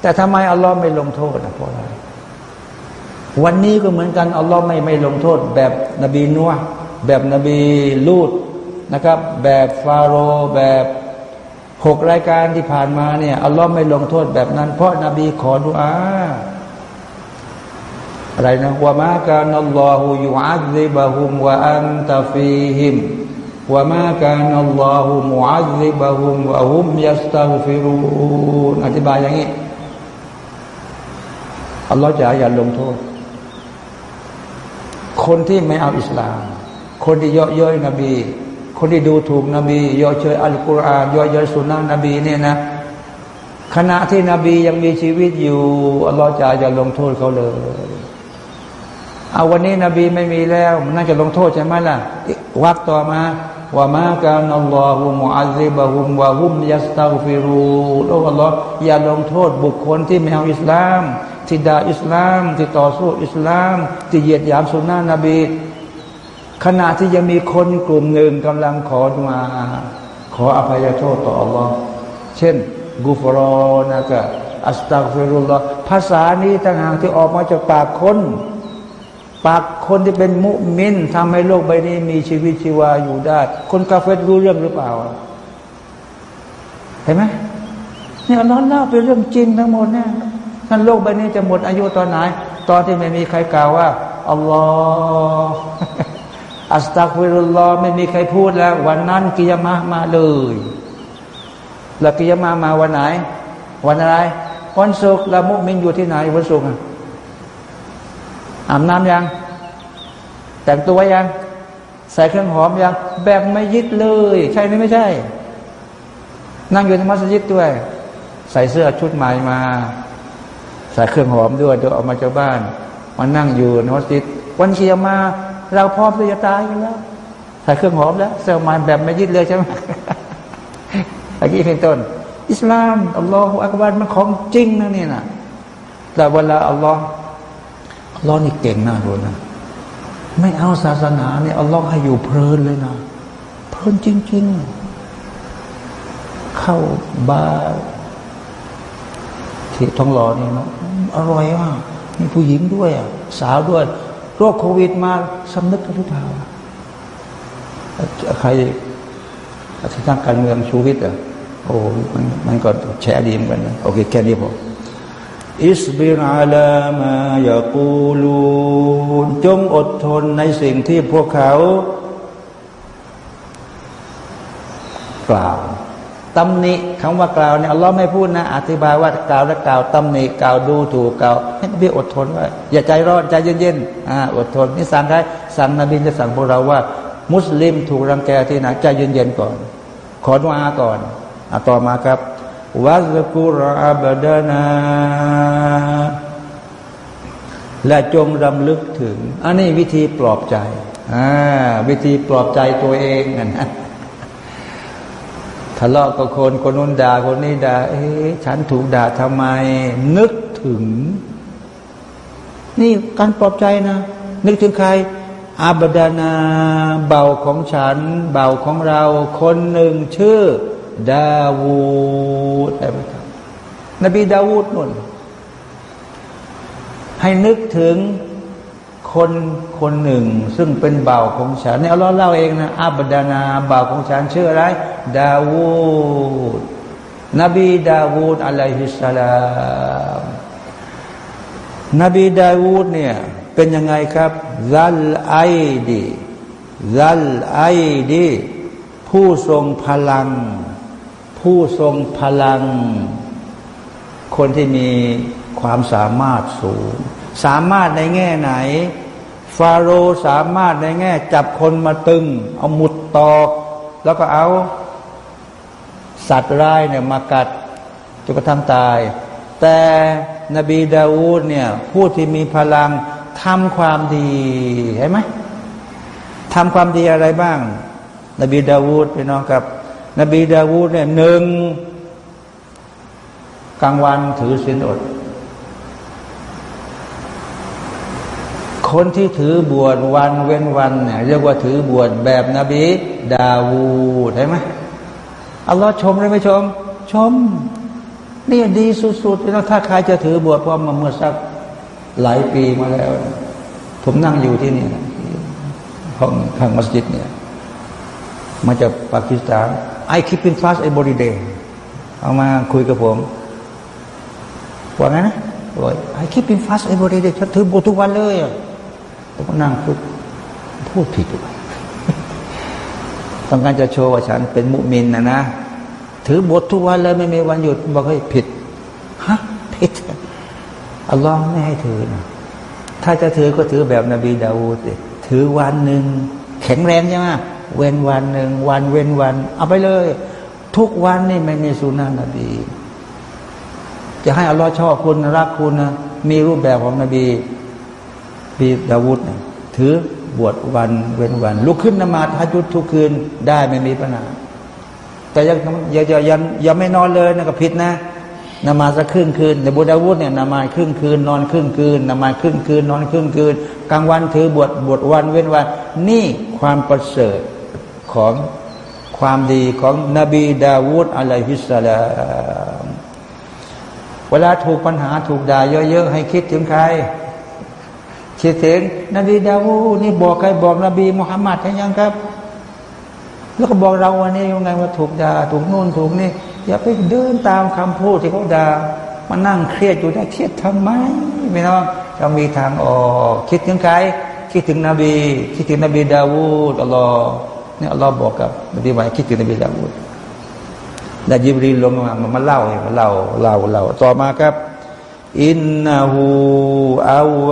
แต่ทำไมอัลลอฮ์ไม่ลงโทษนะเพราะอะไรวันนี้ก็เหมือนกันอัลลอฮ์ไม่ไม่ลงโทษ แบบนบีนัวแบบนบีลูดนะครับ แบบฟาโรแบบหกรายการที่ผ่านมาเนี่ยอัลลอฮ์ไม่ลงโทษแบบนั้น เพราะนาบีขอดุอา อะไรนะว่ามาการอัลลอฮฺยุอัลลิบะฮุมวะอันตะฟีฮิมว่ามาการอัลลอฮฺมุอัลลิบะฮุมวะฮุมยัสตัฟิรูนอธิบายอย่างนี้อัลลอฮ์จะอย่าลงโทษ คนที่ไม่เอาอิสลาม คนที่เยาะเย้ยนบี คนที่ดูถูกนบีเย่อเชยอัลกุรอานเย่อเย้ยสุนนะนบีเนี่ยนะ ขณะที่นบียังมีชีวิตอยู่อัลลอฮฺจะจะลงโทษเขาเลย เอาวันนี้นบีไม่มีแล้วมันน่าจะลงโทษใช่ไหมล่ะวักต่อมาว่ามาการอัลลอฮฺมุอัลลิบะฮุมวะฮุมยัสตาฟิรูโอ้อัลลอฮฺอย่าลงโทษบุคคลที่ไม่เอาอิสลามที่ด่าอิสลาม ที่ต่อสู้อิสลาม ที่เหยียดหยามสุนนะนบี ขณะที่ยังมีคนกลุ่มหนึ่งกำลังขอมา ขออภัยโทษต่ออัลลอฮ์เช่น กุฟรอนะกะอัสตักฟิรุลลอฮ์ภาษานี้ต่างหากที่ออกมาจากปากคน ปากคนที่เป็นมุมินทำให้โลกใบนี้มีชีวิตชีวาอยู่ได้ คนกาเฟตรู้เรื่องหรือเปล่า เห็นไหมนี่อัลลอฮ์เล่าเป็นเรื่องจริงทั้งหมดเนี่ยท่านโลกใบนี้จะหมดอายุตอนไหน ตอนที่ไม่มีใครกล่าวว่าอัลลอฮ์อัสตักฟิรุลลอฮ์ไม่มีใครพูดแล้ว วันนั้นกิยามะมาเลยแล้วกิยามะมาวันไหน วันอะไร วันศุกร์ล้วมุมินอยู่ที่ไหนวันศุกร์ อาบน้ำยัง แต่งตัวยัง ใส่เครื่องหอมยัง แบบไม่ยึดเลย ใช่ไหมไม่ใช่ นั่งอยู่ในมัสยิดด้วย ใส่เสื้อชุดใหม่มา ใส่เครื่องหอมด้วยเดี๋ยวออกมาจากบ้านมานั่งอยู่ในมัสยิดวันเคียมา เราพร้อมที่จะตายกันแล้วใส่เครื่องหอมแล้วเซลมานแบบไม่ยึดเลยใช่ไหมอันนี้เป็นต้น อิสลามอัลลอฮฺอักบารมันของจริงนะนี่นะแต่เวลาอัลลอฮฺ อัลลอฮ์นี่เก่งนะดูนะไม่เอาศาสนาเนี่ยอัลลอฮ์ให้อยู่เพลินเลยนะ เพลินจริง ๆ เข้าบาร์ที่ท้องหล่อนี่นะอร่อยอะมีผู้หญิงด้วยอะสาวด้วย โรคโควิดมาสำนึกหรือเปล่าใครที่ทางการเมืองชูวิทย์อะโอ้มันมันก็แฉดีเหมือนกันโอเค แค่นี้พอ อิสบิรอาลามายากูลูนจงอดทนในสิ่งที่พวกเขา กล่าวตำหนิคำว่ากล่าวเนี่ยอัลลอฮ์ไม่พูดนะ อธิบายว่ากล่าวและกล่าวตำหนิกล่าวดูถูกกล่าวให้นบีอดทนไว้อย่าใจร้อนใจเย็นๆอ่าอดทนนี่สั่งใครสั่งนบีจะสั่งพวกเราว่า มุสลิมถูกรังแกที่ไหนใจเย็นๆก่อน ขอดุอาก่อนอ่ต่อมาครับ วัซกุรอาบดานาและจงรำลึกถึง อันนี้วิธีปลอบใจอ่าวิธีปลอบใจตัวเองนะทะเลาะกับคนคนนู้นด่าคนนี้ด่าเอ๊ะฉันถูกด่าทำไม นึกถึง นี่การปลอบใจนะ นึกถึงใคร อาบดานา เบาของฉัน เบาของเรา คนหนึ่งชื่อ ดาวูดอะไรไปครับ นบีดาวูดนุ่น ให้นึกถึงคนคนหนึ่ง ซึ่งเป็นบ่าวของฉันเนี่ยเราเล่าเองนะอับดานาบ่าวของฉันชื่ออะไร ดาวูดนบีดาวูดอะลัยฮิสสลามนบีดาวูดเนี่ยเป็นยังไงครับذا الأيد ذا الأيدผู้ทรงพลัง ผู้ทรงพลัง คนที่มีความสามารถสูง สามารถในแง่ไหน ฟาโรสามารถในแง่ จับคนมาตึง เอาหมุดตอก แล้วก็เอา สัตว์ร้ายเนี่ยมากัดจนกระทั่งตาย แต่นบีดาวูดเนี่ยผู้ที่มีพลังทำความดีเห็นไหมทำความดีอะไรบ้าง นบีดาวูดพี่น้องครับ นบีดาวูดเนี่ยหนึ่งกลางวันถือศีลอด คนที่ถือบวชวันเว้นวันเนี่ยเรียกว่าถือบวชแบบนบีดาวูดใช่ไหมอัลลอฮ์ชมหรือไม่ชม ชม นี่ดีสุดๆแล้วถ้าใครจะถือบวชพอมาเมื่อสักหลายปีมาแล้ว ผมนั่งอยู่ที่นี่นะห้องข้างมัสยิดเนี่ย มาจากปากีสถาน I keep in fast every day เอามาคุยกับผมว่าไงนะบอก I keep in fast every day ฉันถือบททุกวันเลยผมก็นั่งพูดพูดผิดด้วยต้องการจะโชว์ว่าฉันเป็นมุมินนะนะ ถือบททุกวันเลยไม่มีวันหยุดบอกให้ผิดฮะผิดอัลลอฮ์ไม่ให้ถือนะถ้าจะถือก็ถือแบบนบีดาวูดถือวันหนึ่งแข็งแรงใช่ไหม เว้นวันหนึ่งวันเว้นวัน เอาไปเลย ทุกวันนี่ไม่มีสุนันบี จะให้อัลลอฮ์ชอบคุณรักคุณนะมีรูปแบบของนบีบีดาวุฒนะถือบวชวันเว้นวัน ลุกขึ้นนมาทัจุดทุกคืนได้ไม่มีปัญหาแต่ยังยังยังยังไม่นอนเลยนะก็ผิดนะนมาสักครึ่งคืนในบุดาวุฒเนี่ยนมาครึ่งคืน นอนครึ่งคืนนมาครึ่งคืน นอนครึ่งคืน กลางวันถือบวชบวชวันเว้นวัน นี่ความประเสริฐ ของความดีของนบีดาวูดอะลัยฮิสสลามเวลาถูกปัญหาถูกด่าเยอะๆ ให้คิดถึงใคร คิดถึงนบีดาวูดนี่บอกใครบอกนบีมุฮัมมัดใช่ยังครับ แล้วก็บอกเราวันนี้ยังไงว่าถูกด่าถูกนู่นถูกนี่ อย่าไปเดินตามคำพูดที่เขาด่ามานั่งเครียดอยู่ได้เครียดทำไมไม่น้องเรามีทางออก คิดถึงใคร คิดถึงนบี คิดถึงนบีดาวูดอัลลอฮ์ เนี่ยอัลลอฮ์บอกกับนบีว่าคิดถึงนบีดาวูดและยิบรีลงมามาเล่ามาเล่าเล่าเล่าต่อมาครับ อินนาหูอาว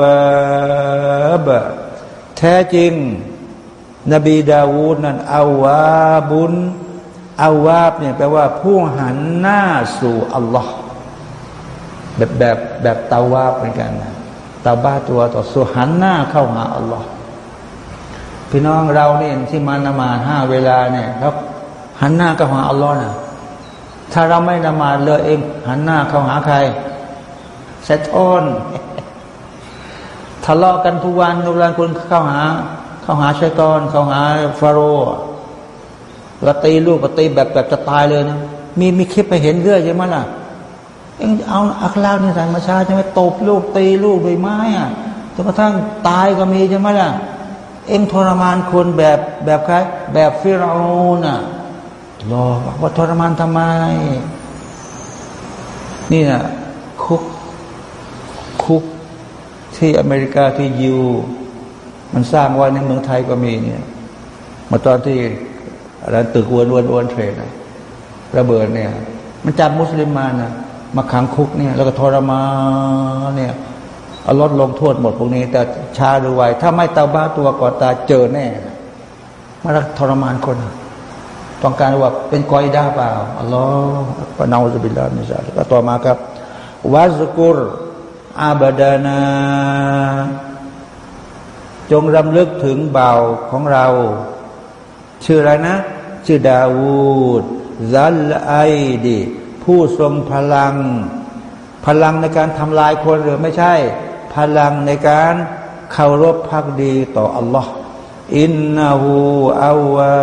าบแท้จริง นบีดาวูดนั้นอาวาบุญอาวาบเนี่ยแปลว่าผู้หันหน้าสู่อัลลอฮ์แบบแบบแบบตาวาบเหมือนกันนะตาบ้าตัวต่อสู่หันหน้าเข้าหาอัลลอฮ์ พี่น้องเราเนี่ยที่มานมาห้าเวลาเนี่ยครับหันหน้าเข้าหาอัลลอฮ์นะถ้าเราไม่นมาเลยเอง หันหน้าเข้าหาใครเซตออนทะเลาะกันทุกวันทุกวันคุณเข้าหา เข้าหาชัยตอนเข้าหาฟาโรห์เราตีลูกก็ตีแบบแบบจะตายเลยนะมีมีคลิปไปเห็นเรื่อยใช่ไหมล่ะเองเอาอัคลาเนี่ใส่มาชาใช่ไหมตบลูกตีลูกด้วยไม้อะจนกระทั่งตายก็มีใช่ไหมล่ะ เองทรมานคนแบบแบบใครแบบฟิราอูน่ะรอว่าทรมานทำไม นี่นะคุกคุกที่อเมริกาที่ยู มันสร้างไว้ในเมืองไทยก็มีเนี่ย มาตอนที่อะไรตึกวนวนวนเทรนระเบิดเนี่ย มันจับมุสลิมมานะมาขังคุกเนี่ย แล้วก็ทรมานเนี่ย อาลดลงโทษหมดพวกนี้ แต่ชาหรือไวถ้าไม่เตาบ้าตัวก่อตาเจอแน่มาทรมานคน ต้องการว่าเป็นกอยดาเปล่าอัลลอฮฺปะนาอุบิลลามิซาลก็ต่อมาครับวาสกุรอาบดานาจงรำลึกถึงเบาของเรา ชื่ออะไรนะ ชื่อดาวูดซัลไอดีผู้ทรงพลัง พลังในการทำลายคนหรือไม่ใช่ พลังในการเคารพพักดีต่ออัลลอฮ์อินนาหูอาวา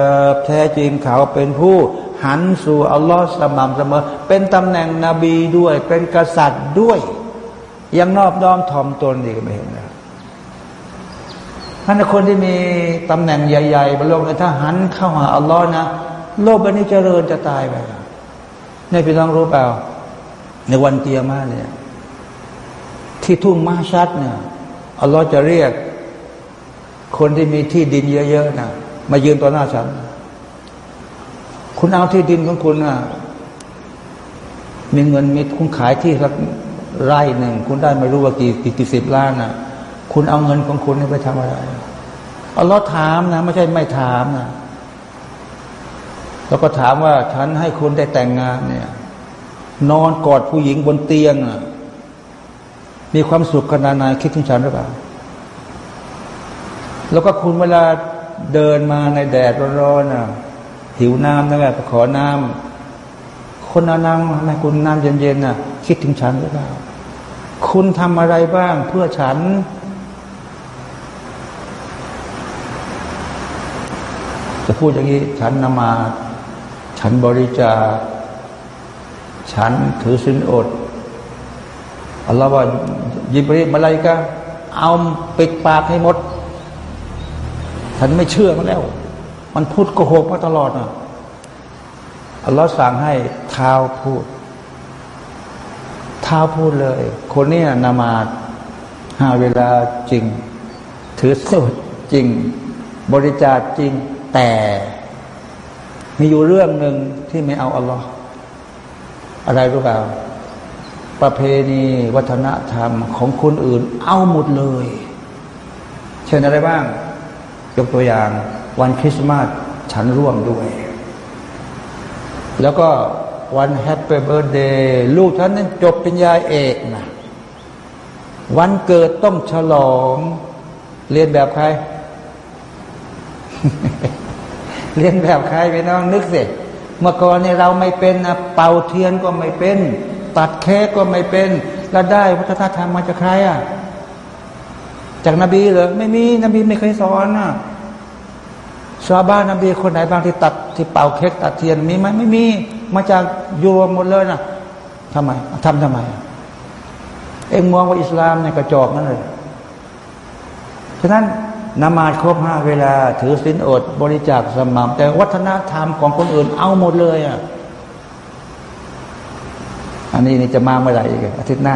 แท้จริงเขาเป็นผู้หันสู่อัลลอฮ์สม่ำเสมอ เป็นตำแหน่งนบีด้วย เป็นกษัตริย์ด้วย ยังนอบน้อมถ่อมตนอีกไม่เห็นนะท่านคนที่มีตำแหน่งใหญ่ๆบนโลกถ้าหันเข้าหาอัลลอฮ์นะ โลกใบนี้เจริญจะตายไปนี่พี่น้องรู้เปล่า ในวันเตียมาเนี่ย ที่ทุ่งมาชัดเนี่ยอัลลอฮ์จะเรียก คนที่มีที่ดินเยอะๆนะมายืนต่อหน้าฉัน คุณเอาที่ดินของคุณนะมีเงินมีคุณขายที่สักไร่หนึ่งคุณได้ไม่รู้ว่ากี่กี่สิบล้านนะคุณเอาเงินของคุณไปทำอะไรอัลลอฮ์ถามนะ ไม่ใช่ไม่ถามนะแล้วก็ถามว่าฉันให้คุณได้แต่งงานเนี่ย นอนกอดผู้หญิงบนเตียงอะ มีความสุขขนาดไหนคิดถึงฉันหรือเปล่า แล้วก็คุณเวลาเดินมาในแดดร้อนๆอะหิวน้ำนะครับขอน้ำคนเอาน้ำให้คุณน้ำเย็นๆน่ะ คิดถึงฉันหรือเปล่า คุณทำอะไรบ้างเพื่อฉันจะพูดอย่างนี้ ฉันนมา ฉันบริจาคฉันถือสินอด อัลลอฮฺว่ายิบรีมาอะไรก็เอาปิดปากให้หมดฉันไม่เชื่อมันแล้ว มันพูดโกหกมาตลอดอะอัลลอฮฺสั่งให้เท้าพูด เท้าพูดเลย คนนี้นามาหาเวลาจริง ถือสุดจริง บริจาคจริง แต่มีอยู่เรื่องหนึ่งที่ไม่เอาอัลลอฮ์อะไรรู้เปล่า ประเพณีวัฒนธรรมของคนอื่น เอาหมดเลย เช่นอะไรบ้าง ยกตัวอย่างวันคริสต์มาสฉันร่วมด้วย แล้วก็วัน Happy Birthday ลูกฉันนั้นจบเป็นยาเอกนะวันเกิดต้องฉลอง เรียนแบบใคร เรียนแบบใครไปน้องนึกสิเมื่อก่อนเนี่ยเราไม่เป็นนะเป่าเทียนก็ไม่เป็น ตัดเค้กก็ไม่เป็น แล้วได้วัฒนธรรมมาจากใครอะ จากนบีเหรอไม่มีนบีไม่เคยสอนอะชาวบ้านนบีคนไหนบางที่ตัดที่เป่าเค้กตัดเทียนมีไหมไม่มี มาจากยูโรหมดเลยนะทำไมทำทำไม เอ็งมองว่าอิสลามในกระจอกนั่นเลยฉะนั้นนมาครบห้าเวลา ถือสินอดบริจาคสม่ำแต่วัฒนธรรมของคนอื่นเอาหมดเลยอะ นนี้นี่จะมาเมื่อไหร่อีกอาทิตย์หน้า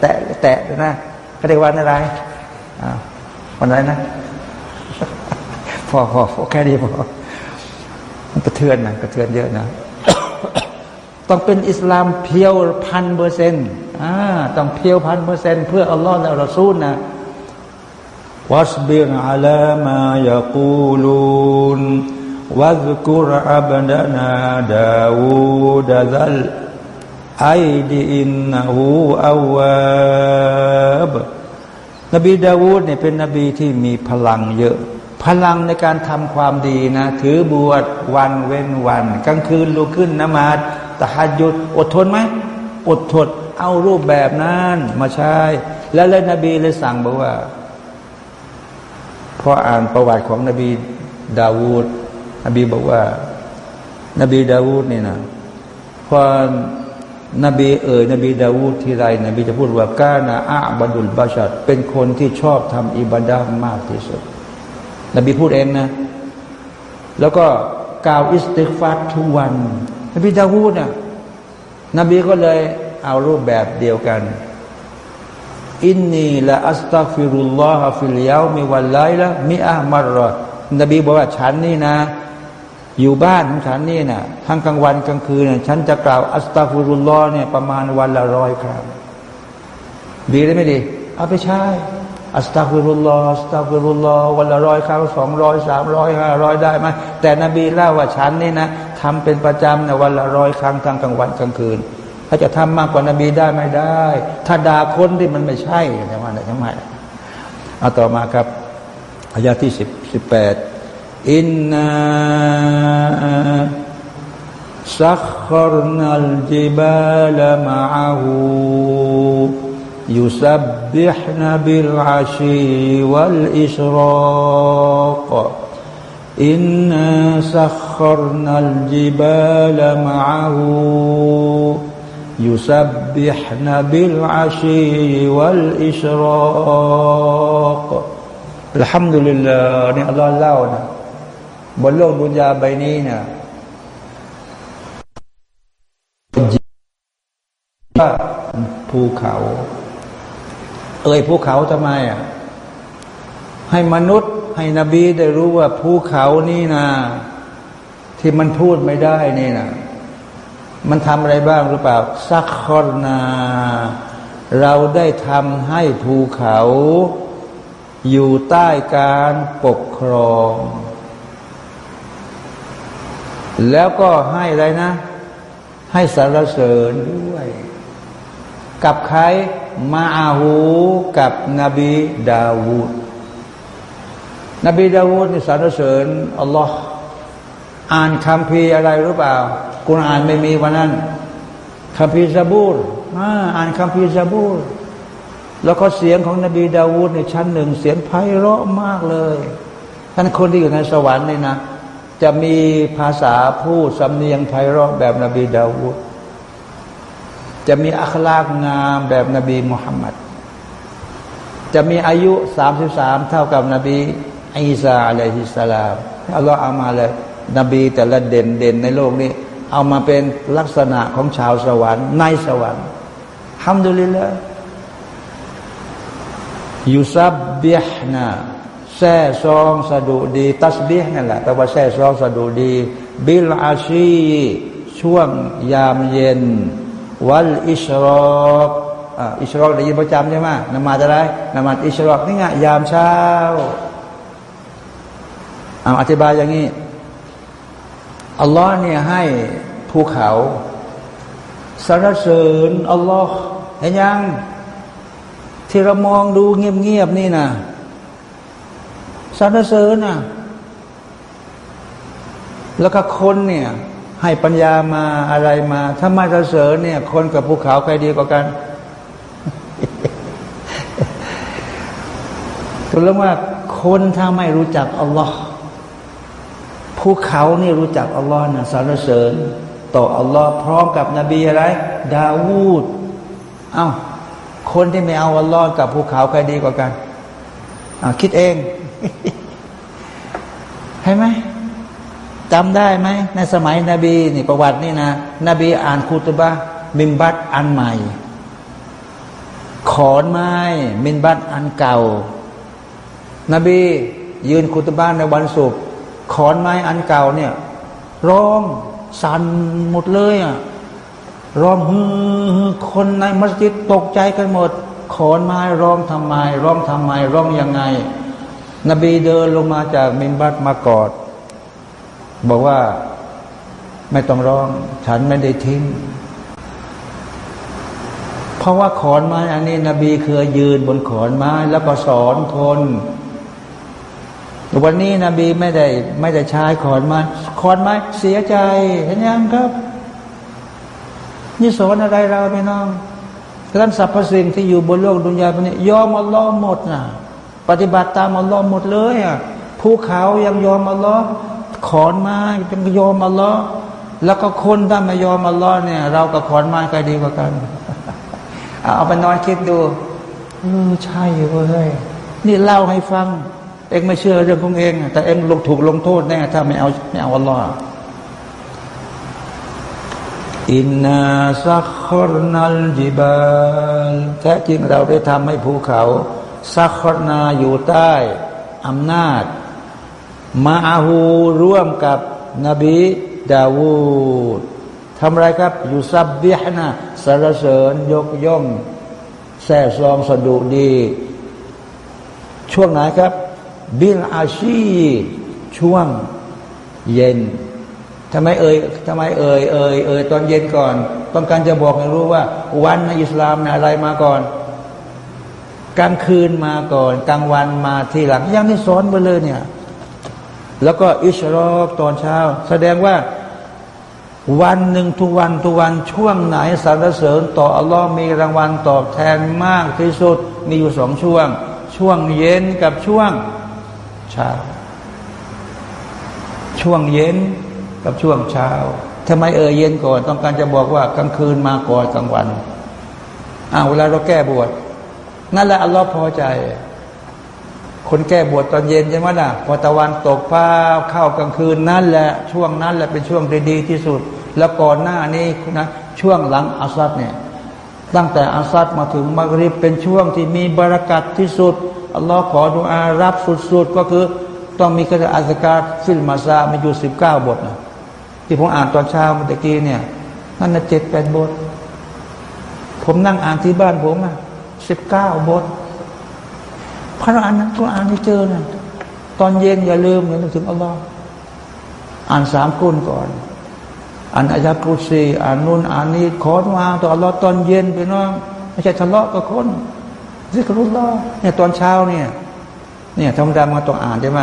แตะแตะนะเขาเรียกวันอะไรวันอะไรนะพอพอแค่นี้พอมันกระเทือนนะกระเทือนเยอะนะ ต้องเป็นอิสลามเพียวพันเปอร์เซ็นต์อ่าต้องเพียวพันเปอร์เซ็นต์เพื่ออัลลอฮ์และรอซูลนะวัสบิรอัลามายากูลูนواذكر عبدنا داود ذا الأيد إنه أوابนบีดาวูดเนี่ยเป็นนบีที่มีพลังเยอะ พลังในการทำความดีนะ ถือบวชวันเว้นวัน กลางคืนลุกขึ้นนมาตตะฮัดยุดอดทนไหมอดทนเอารูปแบบนั้นมาใช้ แล้วเลยนบีเลยสั่งบอกว่าพออ่านประวัติของนบีดาวูดนบีบอกว่า นบีดาวูดนี่นะพอ นบีเอ๋ยนบีดาวูดทีไรนบีจะพูดว่าكان أعبد البشرเป็นคนที่ชอบทำอิบาดามากที่สุด นบีพูดเองนะ แล้วก็กล่าวอิสติกฟารทุกวัน นบีดาวูดน่ะนบีก็เลยเอารูปแบบเดียวกัน إني لأستغفر الله في اليوم والليلة مئة مرةนบีบอกว่าฉันนี่นะ อยู่บ้านของฉันนี่น่ะทั้งกลางวันกลางคืนเนี่ยฉันจะกล่าวأستغفر اللهเนี่ยประมาณวันละร้อยครั้งดีหรือไม่ดี เอาไปใช้أستغفر الله أستغفر اللهวันละร้อยครั้งสองร้อยสามร้อยห้าร้อยได้ไหมแต่นบีเล่าว่าฉันนี่นะทำเป็นประจำนะวันละร้อยครั้งทั้งกลางวันกลางคืน ถ้าจะทำมากกว่านบีได้ไม่ได้ ถ้าด่าคนที่มันไม่ใช่ใช่ไหมใช่ไหมเอาต่อมาครับอายาที่สิบสิบแปด إنا سخرنا الجبال معه يسبحن بالعشي والإشراق إنا سخرنا الجبال معه يسبحن بالعشي والإشراق ละฮัมดุลิลลาห์นี่อัลลอฮ์เล่านะ บนโลกดุนยาใบนี้เนี่ยว่าภูเขา เอ่ยภูเขาทำไมอะให้มนุษย์ให้นบีได้รู้ว่าภูเขานี่นะที่มันพูดไม่ได้นี่นะมันทำอะไรบ้างหรือเปล่าซักคอรนา เราได้ทำให้ภูเขา อยู่ใต้การปกครอง แล้วก็ให้อะไรนะ ให้สรรเสริญด้วย กับใครมาอาหูกับนบีดาวูดนบีดาวูดนี่สรรเสริญอัลลอฮ์อ่านคำพีอะไรหรือเปล่ากุณอ่านไม่มีวันนั้นคำพีซาบูรอ่านคำพีซาบูรแล้วก็เสียงของนบีดาวูดในชั้นหนึ่งเสียงไพเราะมากเลยท่านคนที่อยู่ในสวรรค์นี่นะ จะมีภาษาพูดสำเนียงไพเราะแบบนบีดาวูดจะมีอัคลากงามแบบนบีมุฮัมมัดจะมีอายุสามสิบสามเท่ากับนบีอีสาอะลัยฮิสลามอัลลอฮ์เอามาเลย นบีแต่ละเด่นเด่นในโลกนี้ เอามาเป็นลักษณะของชาวสวรรค์ในสวรรค์ฮัมดุลิลละยูซับเบียนา แซ่ซองสะดุดีตัสเบียนั่นแหละแปลว่าแซ่ซองสะดุดี บิลอาชีช่วงยามเย็น วัลอิชรอกอิชรอกได้ยินประจำใช่ไหมนมาจะได้นมาอิชรอกนี่ไงยามเช้าอาอธิบายอย่างนี้อัลลอฮ์เนี่ยให้ภูเขาสรรเสริญอัลลอฮ์เห็นยัง ที่เรามองดูเงียบๆนี่นะ สรรเสริญนะแล้วก็คนเนี่ย ให้ปัญญามาอะไรมา ถ้าไม่สรรเสริญเนี่ย คนกับภูเขาใครดีกว่ากันก็เรื่อว่าคนถ้าไม่รู้จักอัลลอฮ์ภูเขานี่รู้จักอัลลอฮ์นะสรรเสริญ ต่ออัลลอฮ์พร้อมกับนบีอะไร ดาวูดเอา้าคนที่ไม่เอาอัลลอฮ์กับภูเขาใครดีกว่ากันอ่าคิดเอง ใช่ไหมจำได้ไหมในสมัยนบีนี่ประวัตินี่นะนบีอ่านคุตบะมิมบัตอันใหม่ ขอนไม้มินบัตอันเก่า นบียืนคุตบะในวันศุกร์ขอนไม้อันเก่าเนี่ย ร้องสั่นหมดเลยอะร้องฮือคนในมัสยิดตกใจกันหมด ขอนไม้ร้องทำไม ร้องทำไม ร้องยังไง นบีเดินลงมาจากมินบัตมากอด บอกว่าไม่ต้องร้อง ฉันไม่ได้ทิ้ง เพราะว่าขอนไม้อันนี้ นบีเคยยืนบนขอนไม้ แล้วก็สอนคนวันนี้นบีไม่ได้ ไม่ได้ใช้ขอนไม้ขอนไม้เสียใจเห็นยังครับนี่สอนอะไรเราไม่น้องท่านสรรพสิ่งที่อยู่บนโลกดุนยาพนี้ยอมอัลลอฮ์หมดนะ ปฏิบัติตามอัลลอฮ์หมดเลยอะภูเขายังยอมอัลลอฮ์ขอนไม้ยังยอมอัลลอฮ์แล้วก็คนถ้าไม่ยอมอัลลอฮ์เนี่ย เรากับขอนไม้ใครดีกว่ากัน เอาไปนอนคิดดูเออใช่เว้ยนี่เล่าให้ฟัง เองไม่เชื่อเรื่องของเอง แต่เองลงถูกลงโทษแน่ถ้าไม่เอาไม่เอาอัลลอฮ์อินนาซักครนัลจิบาลแท้จริงเราได้ทำให้ภูเขา ซักคนาอยู่ใต้อำนาจ มาอาหูร่วมกับนบีดาวูดทำไรครับอยู่ซับเบียนะสรรเสริญยกย่องแซ่ซองสะดุดี ช่วงไหนครับ บิลอาชีช่วงเย็นทำไมเอ่ยทำไมเอ่ยเอ่ยเอ่ยตอนเย็นก่อน ต้องการจะบอกให้รู้ว่า วันในอิสลามนะอะไรมาก่อน กลางคืนมาก่อน กลางวันมาทีหลังยังนี่สอนไปเลยเนี่ย แล้วก็อิชรอกตอนเช้า แสดงว่าวันหนึ่งทุกวันทุกวันช่วงไหนสรรเสริญ ต่ออัลลอฮ์มีรางวัลตอบแทนมากที่สุดมีอยู่สองช่วง ช่วงเย็นกับช่วงเช้า ช่วงเย็นกับช่วงเช้าทำไมเออเย็นก่อน ต้องการจะบอกว่ากลางคืนมาก่อนกลางวันอ้าวเวลาเราแก้บวช นั่นแหละอัลลอฮ์พอใจ คนแก้บวชตอนเย็นใช่ไหมล่ะพอตะวันตกพ้าเข้ากลางคืนนั่นแหละ ช่วงนั้นแหละเป็นช่วงที่ดีที่สุด แล้วก่อนหน้านี้นะช่วงหลังอาซัดเนี่ยตั้งแต่อาซัดมาถึงมักริบเป็นช่วงที่มีบารักัดที่สุดอัลลอฮ์ขอดุอารับสุดๆก็คือต้องมีกระอัสการฟิลมาซามีอยู่สิบเก้าบทนะที่ผมอ่านตอนเช้าเมื่อกี้เนี่ยนั่นนะเจ็ดแปดบท ผมนั่งอ่านที่บ้านผมอะ สิบเก้าบทพระอ่านนั้นก็อ่านที่เจอนะตอนเย็นอย่าลืมอย่านึกถึงอัลลอฮ์อ่านสามกุนก่อน อ่านอายะกุซีอ่านนู่นอ่านนี้ขอมาต่ออัลลอฮ์ตอนเย็นไปน้องไม่ใช่ทะเลาะกับคนซิกรุลลอฮ์เนี่ยตอนเช้าเนี่ยเนี่ยธรรมดามาต้องอ่านใช่ไหม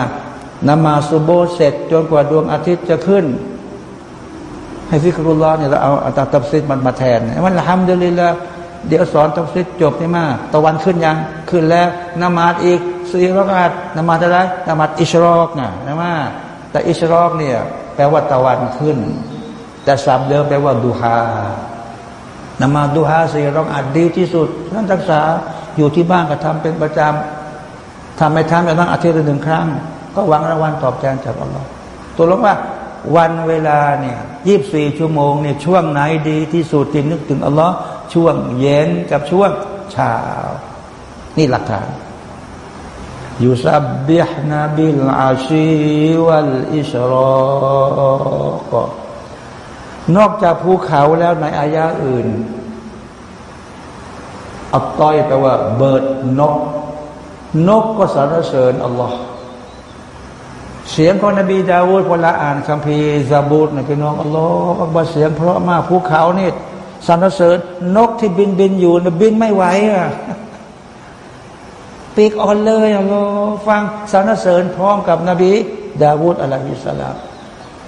นมาสุโบเสร็จจนกว่าดวงอาทิตย์จะขึ้น ให้ซิกรุลลอฮ์เนี่ยเราเอาอัตตับซิดมันมาแทนมันละฮัมดุลิลละ เดี๋ยวสอนตับซิดจบใช่ไหมตะวันขึ้นยังขึ้นแล้วนมาดอีกสี่รักาดนมาดอะไรนมาดอิชรอกนะนะมาแต่อิชรอกเนี่ยแปลว่าตะวันขึ้น แต่สับเดิมแปลว่าดูฮานมาดูฮาสี่รักาดดีที่สุดท่นรักษาอยู่ที่บ้านก็ทำเป็นประจำทำไม่ทำแต่ต้องอาทิตย์ละหนึ่งครั้ง ก็หวังรางวัลตอบแทนจากอัลลอฮ์ตัวลงว่าวันเวลาเนี่ยยี่บสี่ชั่วโมงเนี่ยช่วงไหนดีที่สุดที่นึกถึงอัลลอฮ์ ช่วงเย็นกับช่วงเช้า นี่หลักฐานيسبحن بالعشي والإشراقนอกจากภูเขาแล้วในอายะอื่น อัตต้อยแปลว่า bird นก นกก็สรรเสริญอัลลอฮ์เสียงของนบีดาวูดเวลาอ่านคัมภีร์ซาบูรนะพี่น้องอัลลอฮ์อักบัรเสียงเพราะมากภูเขานี่ สรรเสริญนกที่บินบินอยู่นะบินไม่ไหวอะปีกอ่อนเลยอัลลอฮ์ฟังสรรเสริญพร้อมกับนบี ดาวูดอะลัยฮิสสลาม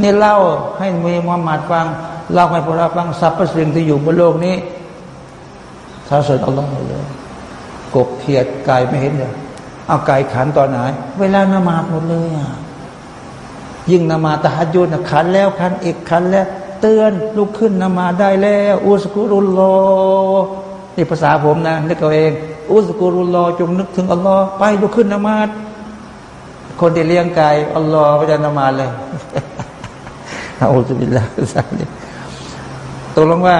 นี่เล่าให้มีมุฮัมมัดฟังเล่าให้พวกเราฟังสรรพสิ่งที่อยู่บนโลกนี้สรรเสริญอัลลอฮ์เลยกบเขียดไก่ไม่เห็นเลยเอาไก่ขันตอนไหน เวลานมาดหมดเลยอะยิ่งนมาตะฮัดยุนขันแล้วขันอีกขันแล้ว เตือนลุกขึ้นนมาได้แล้ว อุสกุรุลลอนี่ภาษาผมนะ นึกเอาเอง อุสกุรุลลอจงนึกถึงอัลลอฮ์ไปลุกขึ้นนมาดคนที่เลี้ยงไก่อัลลอฮ์ก็จะนมาดเลยอาอุสบิลลาสักนิตกลงว่า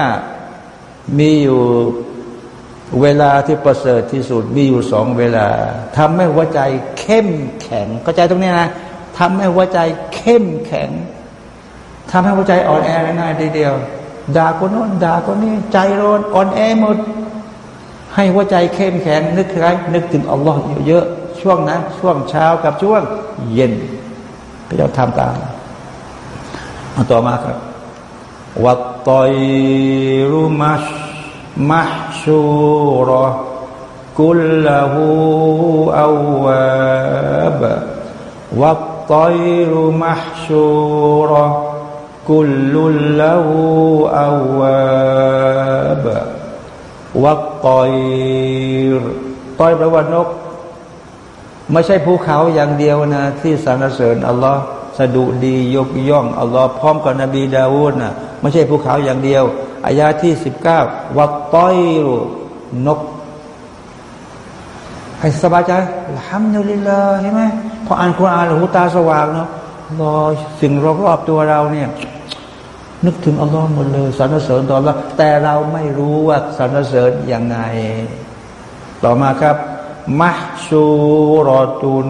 มีอยู่เวลาที่ประเสริฐที่สุดมีอยู่สองเวลาทำให้หัวใจเข้มแข็งเข้าใจตรงนี้นะทำให้หัวใจเข้มแข็ง ทำให้หัวใจอ่อนแอง่ายๆเดียวด่าคนโน้นด่าคนนี้ใจร้นอ่อนแอหมด ให้หัวใจเข้มแข็งนึกถึงนึกถึงอัลลอฮ์เยอะๆช่วงนั้นช่วงเช้ากับช่วงเย็นก็จะทำตามมาต่อมาครับวัดตอยรุมัชมัชชูรอกุลละหูอาวะบวัดตอยรุมัชชูรอكل له أواب والطير ต้อยแปลว่านก ไม่ใช่ภูเขาอย่างเดียวนะ ที่สรรเสริญอัลลอฮ์สะดุดียกย่องอัลลอฮ์พร้อมกับนบีดาวูดนะไม่ใช่ภูเขาอย่างเดียวอายาที่สิบเก้าวัตต้อยนกให้สบายใจทำอยู่ลิลลาเห็นไหมพออ่านคุรานหูตาสว่างเนาะ รอสิ่งรอบๆตัวเราเนี่ย นึกถึงอัลลอฮ์หมดเลยสรรเสริญต่อเราแต่เราไม่รู้ว่าสรรเสริญยังไง ต่อมาครับมะชูรอตุน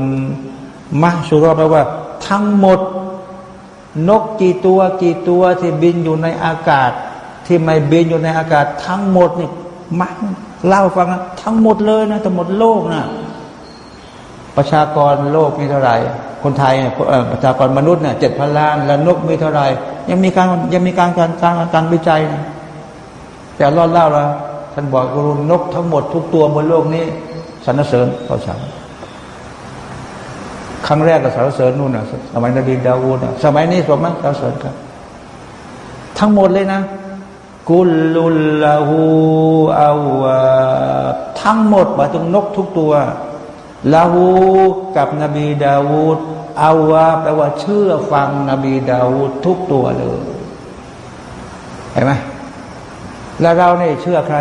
มะชูรอแปลว่า ทั้งหมด นกกี่ตัวกี่ตัวที่บินอยู่ในอากาศ ที่ไม่บินอยู่ในอากาศ ทั้งหมดนี่มะเล่าฟังนะทั้งหมดเลยนะทั้งหมดโลกนะประชากรโลกมีเท่าไหร่ คนไทยประชากรมนุษย์เนี่ยเจ็ดพันล้าน แล้วนกมีเท่าไรยังมีการยังมีการการการการวิจัยนะแต่รอดเล่าแล้วท่านบอกว่านกทั้งหมดทุกตัวบนโลกนี้สรรเสริญต่อฉันครั้งแรกก็สรรเสริญนู่นนะสมัยนบีดาวูดสมัยนี้สมไหมสรรเสริญครับ ทั้งหมดเลยนะ กุลลุลลาหูอาวาทั้งหมดหมายถึงนกทุกตัว ลาหูกับนบีดาวูดอาวาแปลว่าเชื่อฟังนบีดาวูดทุกตัวเลยเห็นไหมแล้วเราเนี่ยเชื่อใคร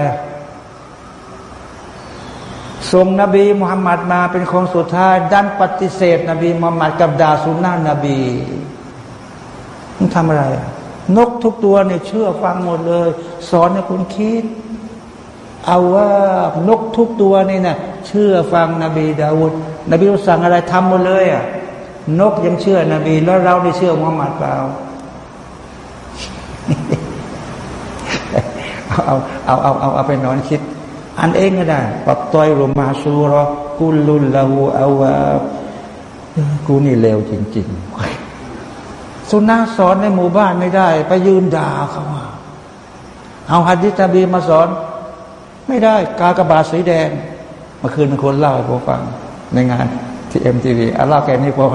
ส่งนบีมุฮัมมัดมาเป็นคนสุดท้ายดันปฏิเสธ นบีมุฮัมมัดกับดาสุนนะนบีมึงทำอะไร นกทุกตัวเนี่ยเชื่อฟังหมดเลย สอนให้คุณคิด เอาว่านกทุกตัวนี่นะ เชื่อฟังนบีดาวุฒนบีรู้สั่งอะไรทำหมดเลยอะนกยังเชื่อนบีแล้วเราได้เชื่อมุฮัมมัดเปล่าเอาเอาเอาเอาเอาไปนอนคิด อันเองก็ได้ปัต้อยรุมาซูรอกุลุลลาหูเอาว่ากูนี่เลวจริง ๆ สุนัขสอนในหมู่บ้านไม่ได้ ไปยืนด่าเขาเอาฮัดดิตาบีมาสอน ไม่ได้ กากระบาสีแดง เมื่อคืนคนเล่าให้ผมฟังในงานที่เอ็มทีวีอะเล่าแค่นี้พอ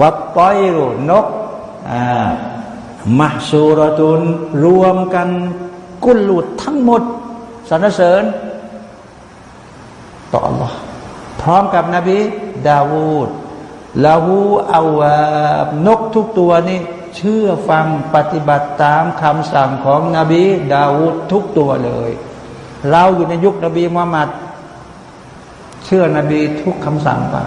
วัดต้อยรุนกอ่ามะซูรตุนรวมกันกุลลุดทั้งหมดสรรเสริญ ต่อ Allah พร้อมกับนบีดาวูดลาวูอาวานกทุกตัวนี่เชื่อฟังปฏิบัติตามคำสั่งของนบีดาวูดทุกตัวเลย เราอยู่ในยุคนบีมุฮัมมัดเชื่อนบีทุกคำสั่งเปล่า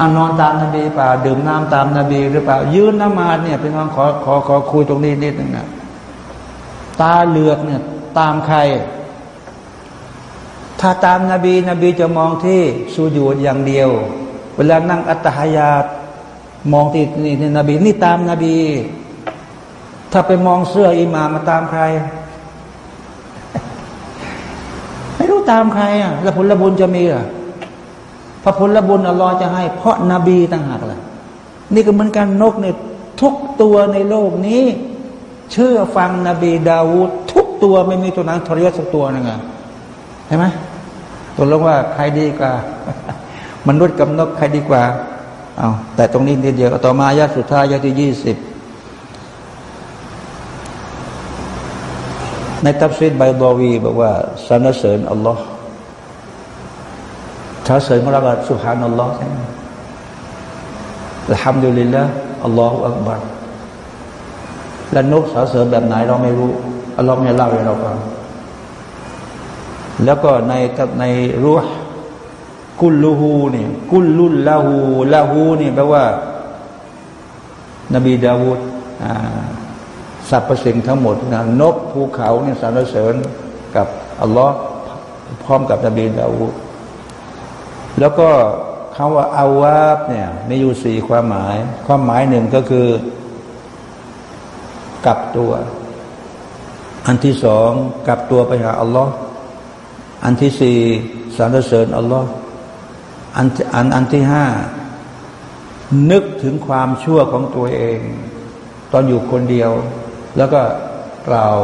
อนอนตามนบีเปล่าดื่มน้ำตามนบีหรือเปล่า ยืนนมาดเนี่ยเป็นน้องขอขอขอคุยตรงนี้นิดนึงนะตาเหลือกเนี่ยตามใคร ถ้าตามนบีนบีจะมองที่สูญูดอย่างเดียว เวลานั่งอัตหายาตมองที่นี่นบีนี่ตามนบี ถ้าไปมองเสื้ออิหมามาตามใคร ไม่รู้ ตามใครอะแล้วผลบุญจะมีอะพระผลบุญอัลลอฮ์จะให้ เพราะนาบีต่างหากล่ะนี่ก็เหมือนกันนกเนี่ยทุกตัวในโลกนี้ เชื่อฟังนบีดาวูดทุกตัวไม่มีตัวนั้นทรยศสักตัวนึงอะใช่ไหมตัวลงว่าใครดีกว่ามนุษย์กับนกใครดีกว่าเอาแต่ตรงนี้นิดเดียวต่อมายาสุดท้ายยาที่ยี่สิบ ในตัฟซีดไบดอวีบอกว่าสรรเสริญอัลลอฮ์สรรเสริญของเราสุฮานัลลอฮ์ใช่ไหมละฮัมดุลิลละอัลลอฮฺอักบัรและนกสรรเสริญแบบไหนเราไม่รู้อัลลอฮ์ไม่เล่าให้เราฟังแล้วก็ในในรูห์กุลลูฮูเนี่ยกุลลุลลาหูลาหูเนี่ยแปลว่า นบีดาวูด สรรพสิ่งทั้งหมดนะนกภูเขาเนี่ยสรรเสริญกับอัลลอฮ์พร้อมกับนบีดาวูดแล้วก็คำว่าอาวาบเนี่ยมีอยู่สี่ความหมาย ความหมายหนึ่งก็คือ กลับตัว อันที่สองกลับตัวไปหาอัลลอฮ์อันที่สี่สรรเสริญอัลลอฮ์อันอันอันที่ห้านึกถึงความชั่วของตัวเอง ตอนอยู่คนเดียว แล้วก็กล่าว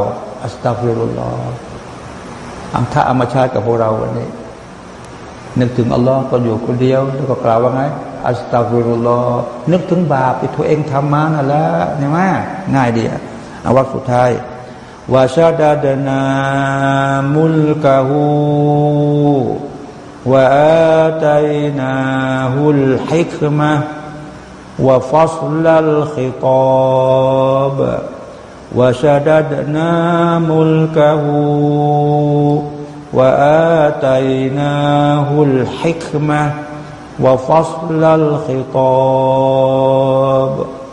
أستغفر اللهอัมทะอมชาติกับพวกเราวันนี้ นึกถึงอัลลอฮ์ตอนอยู่คนเดียว แล้วก็กล่าวว่าไงأستغفر اللهนึกถึงบาปที่ตัวเองทำมานั่นแหละเนี่ยมาง่ายดีอะเอาวักสุดท้ายوشددناมุลกะฮูวะอาตัยนาฮุลฮิกมะวะฟัสลัลขิตาบ وشددنا ملكه وآتيناه الحكمة وفصل الخطاب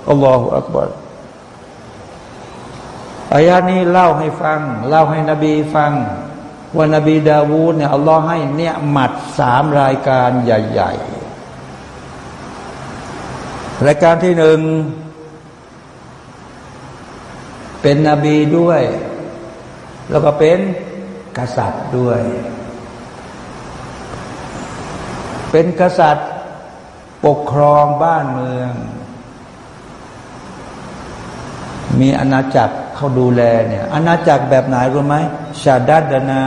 الله أكبر อายานี้เล่าให้ฟัง เล่าให้นบีฟัง ว่านบีดาวูดเนี่ยอัลลอฮ์ให้เนี่ยหมัดสามรายการใหญ่ๆ รายการที่หนึ่ง เป็นนบีด้วย แล้วก็เป็นกษัตริย์ด้วย เป็นกษัตริย์ปกครองบ้านเมือง มีอาณาจักรเขาดูแลเนี่ยอาณาจักรแบบไหนรู้ไหมชาดัดนา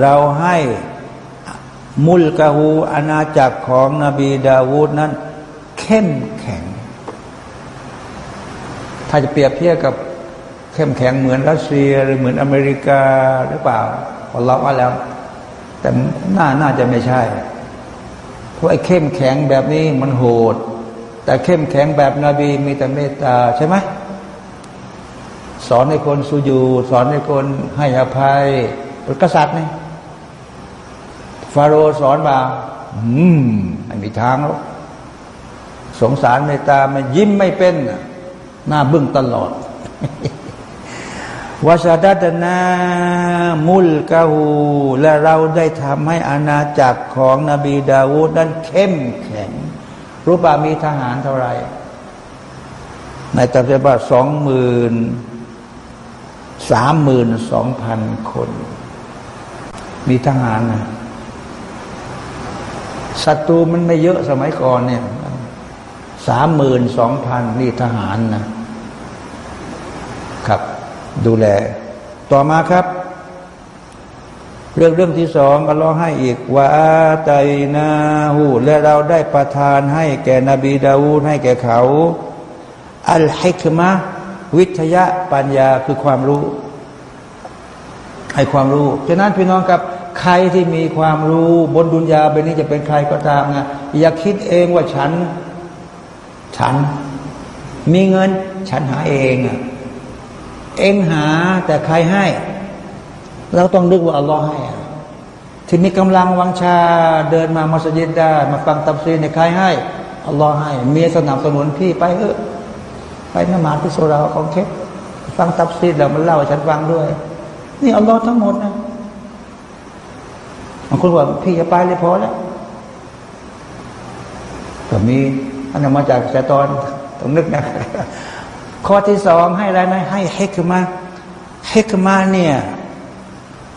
เราให้มุลกะฮูอาณาจักรของนบีดาวูดนั้น เข้มแข็ง ถ้าจะเปรียบเทียบกับ เข้มแข็งเหมือนรัสเซียหรือเหมือนอเมริกาหรือเปล่าพอเราว่าแล้ว แต่น่าน่าจะไม่ใช่ เพราะไอ้เข้มแข็งแบบนี้มันโหด แต่เข้มแข็งแบบนบีมีแต่เมตตาใช่ไหมสอนให้คนสุญูสอนให้คนให้อภัยเป็นกษัตริย์นี่ฟาโรสอนมาอืมไม่มีทางหรอกสงสารในตามันยิ้มไม่เป็นหน้าบึ้งตลอด วาชาดัตนามุลกาหูและเราได้ทำให้อาณาจักรของนบีดาวูดนั้นเข้มแข็ง รู้ป่ามีทหารเท่าไหร่ ในตัฟเบาสองหมื่นสามหมื่นสองพันคน มีทหารนะศัตรูมันไม่เยอะสมัยก่อนเนี่ยสามหมื่นสองพันนี่ทหารนะ ดูแล ต่อมาครับ เรื่องเรื่องที่สองก็ร้องให้อีกว่าไตนาหูและเราได้ประทานให้แก่นบีดาวูดให้แก่เขา อัลฮิกมะวิทยาปัญญาคือความรู้ ให้ความรู้ฉะนั้นพี่น้องครับใครที่มีความรู้บนดุนยาไปนี้จะเป็นใครก็ตามนะอย่าคิดเองว่าฉัน ฉัน มีเงิน ฉันหาเองอะ เองหาแต่ใครให้ เราต้องนึกว่าอัลลอฮ์ให้ที่มีกำลังวังชาเดินมามัสยิดได้ มาฟังตับซีในใครให้อัลลอฮ์ให้ เมียสนับสนุนพี่ไปเถอะไปนมาที่โซราของเคสฟังตับซีแล้วมันเล่าให้ฉันฟังด้วย นี่อัลลอฮ์ทั้งหมดนะบางคนว่าพี่จะไปเลยพอแล้วก็มีอันนั้นมาจากแสตอนต้องนึกนะ ข้อที่สองให้อะไรนะให้เฮกมาเฮกมาเนี่ย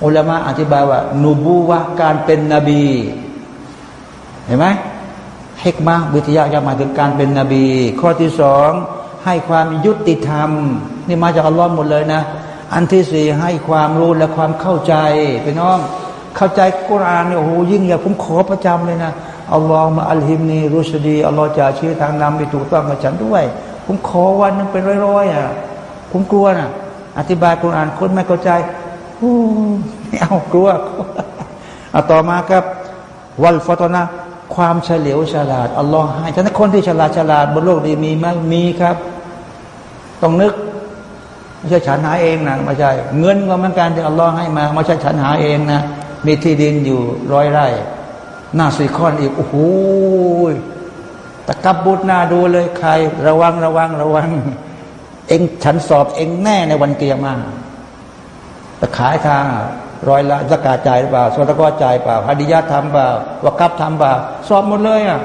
อุลามะอธิบายว่านูบูวะการเป็นนบี เห็นไหมเฮกมาวิทยาจะมาถึงการเป็นนบี ข้อที่สองให้ความยุติธรรม นี่มาจากอัลลอฮ์หมดเลยนะ อันที่สี่ให้ความรู้และความเข้าใจพี่น้อง เข้าใจกุรานเนี่ยโอ้โหยิ่งใหญ่ผมขอประจำเลยนะอัลลอฮ์มาอัลฮิมนีรุชดีอัลลอฮ์จะชี้ทางนำไปถูกต้องกับฉันด้วย ผมขอวันนึงเป็นร้อยๆอะผมกลัวนะอธิบายกุรานคนไม่เข้าใจโอ้ไม่เอากลัวเอาต่อมาครับ วัลฟอตนะความเฉลียวฉลาดอัลลอฮ์ให้ฉะนั้นคนที่ฉลาดฉลาดบนโลกนี้มีไหมมีครับ ต้องนึกไม่ใช่ฉันหาเองนะไม่ใช่เงินก็เหมือนกันที่อัลลอฮ์ให้มาไม่ใช่ฉันหาเองนะมีที่ดินอยู่ร้อยไร่หน้าสีคอนอีกโอ้โห ตะกับบุตรหน้าดูเลยใคร ระวังระวังระวัง เองฉันสอบเองแน่ในวันเกียร์มาต่ขายทางร้อยละสกาจ่ายเปล่าสวตกจ่ายเปล่าฮดียาทำเปล่าวกับทำเปล่าสอบหมดเลยอะ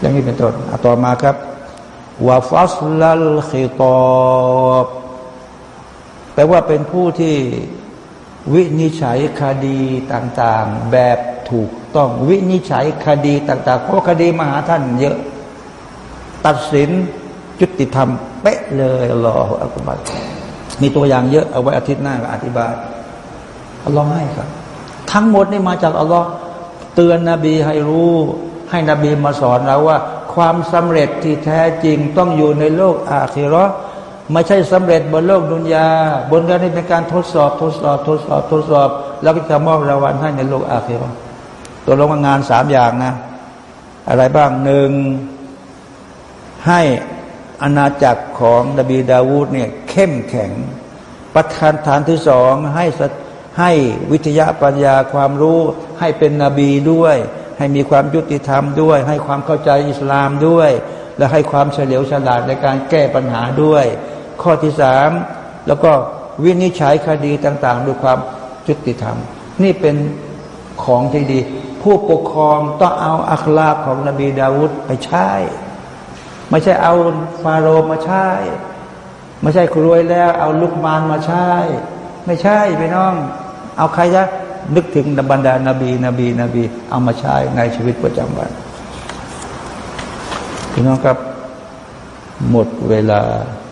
อย่างนี้เป็นต้นต่อมาครับวาฟัสลัลขิตอบแปลว่าเป็นผู้ที่วินิจฉัยคดีต่าง ๆ แบบ ถูกต้องวินิจฉัยคดีต่าง ๆ เพราะคดีมหาท่านเยอะ ตัดสินจุติธรรม เป๊ะเลยอัลลออัลบัรมีตัวอย่างเยอะเอาไว้อาทิตย์หน้าอธิบายอัลลอฮ์ให้ครับ ทั้งหมดนี่มาจากอัลลอฮ์เตือนนบีให้รู้ ให้นบีมาสอนเราว่า ความสำเร็จที่แท้จริงต้องอยู่ในโลกอาคิรอไม่ใช่สำเร็จบนโลกดุนยา บนการนี้เป็นการทดสอบ ทดสอบ ทดสอบ ทดสอบ แล้วก็จะมอบรางวัลให้ในโลกอาคีรอ ตัวลงงานสามอย่างนะ อะไรบ้างหนึ่งให้อาณาจักรของนบีดาวูดเนี่ยเข้มแข็ง ประธานฐานที่สองให้ให้วิทยาปัญญาความรู้ให้เป็นนบีด้วย ให้มีความยุติธรรมด้วย ให้ความเข้าใจอิสลามด้วย และให้ความเฉลียวฉลาดในการแก้ปัญหาด้วย ข้อที่สามแล้วก็วินิจฉัยคดีต่าง ๆ ด้วยความจุติธรรม นี่เป็นของที่ดี ผู้ปกครองต้องเอาอัคลาของนบีดาวุฒไปใช้ ไม่ใช่เอาฟาโรห์มาใช้ ไม่ใช่รวยแล้ว เอาลุกมานมาใช้ ไม่ใช่ไปน้อง เอาใครจะนึกถึงบรรดานาบี นบี นบี เอามาใช้ในชีวิตประจำวันพี่น้องครับหมดเวลา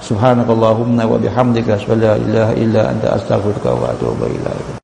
سبحانك اللهم وبحمدك أشهد أن لا إله إلا أنت أستغفرك وأتوب إليك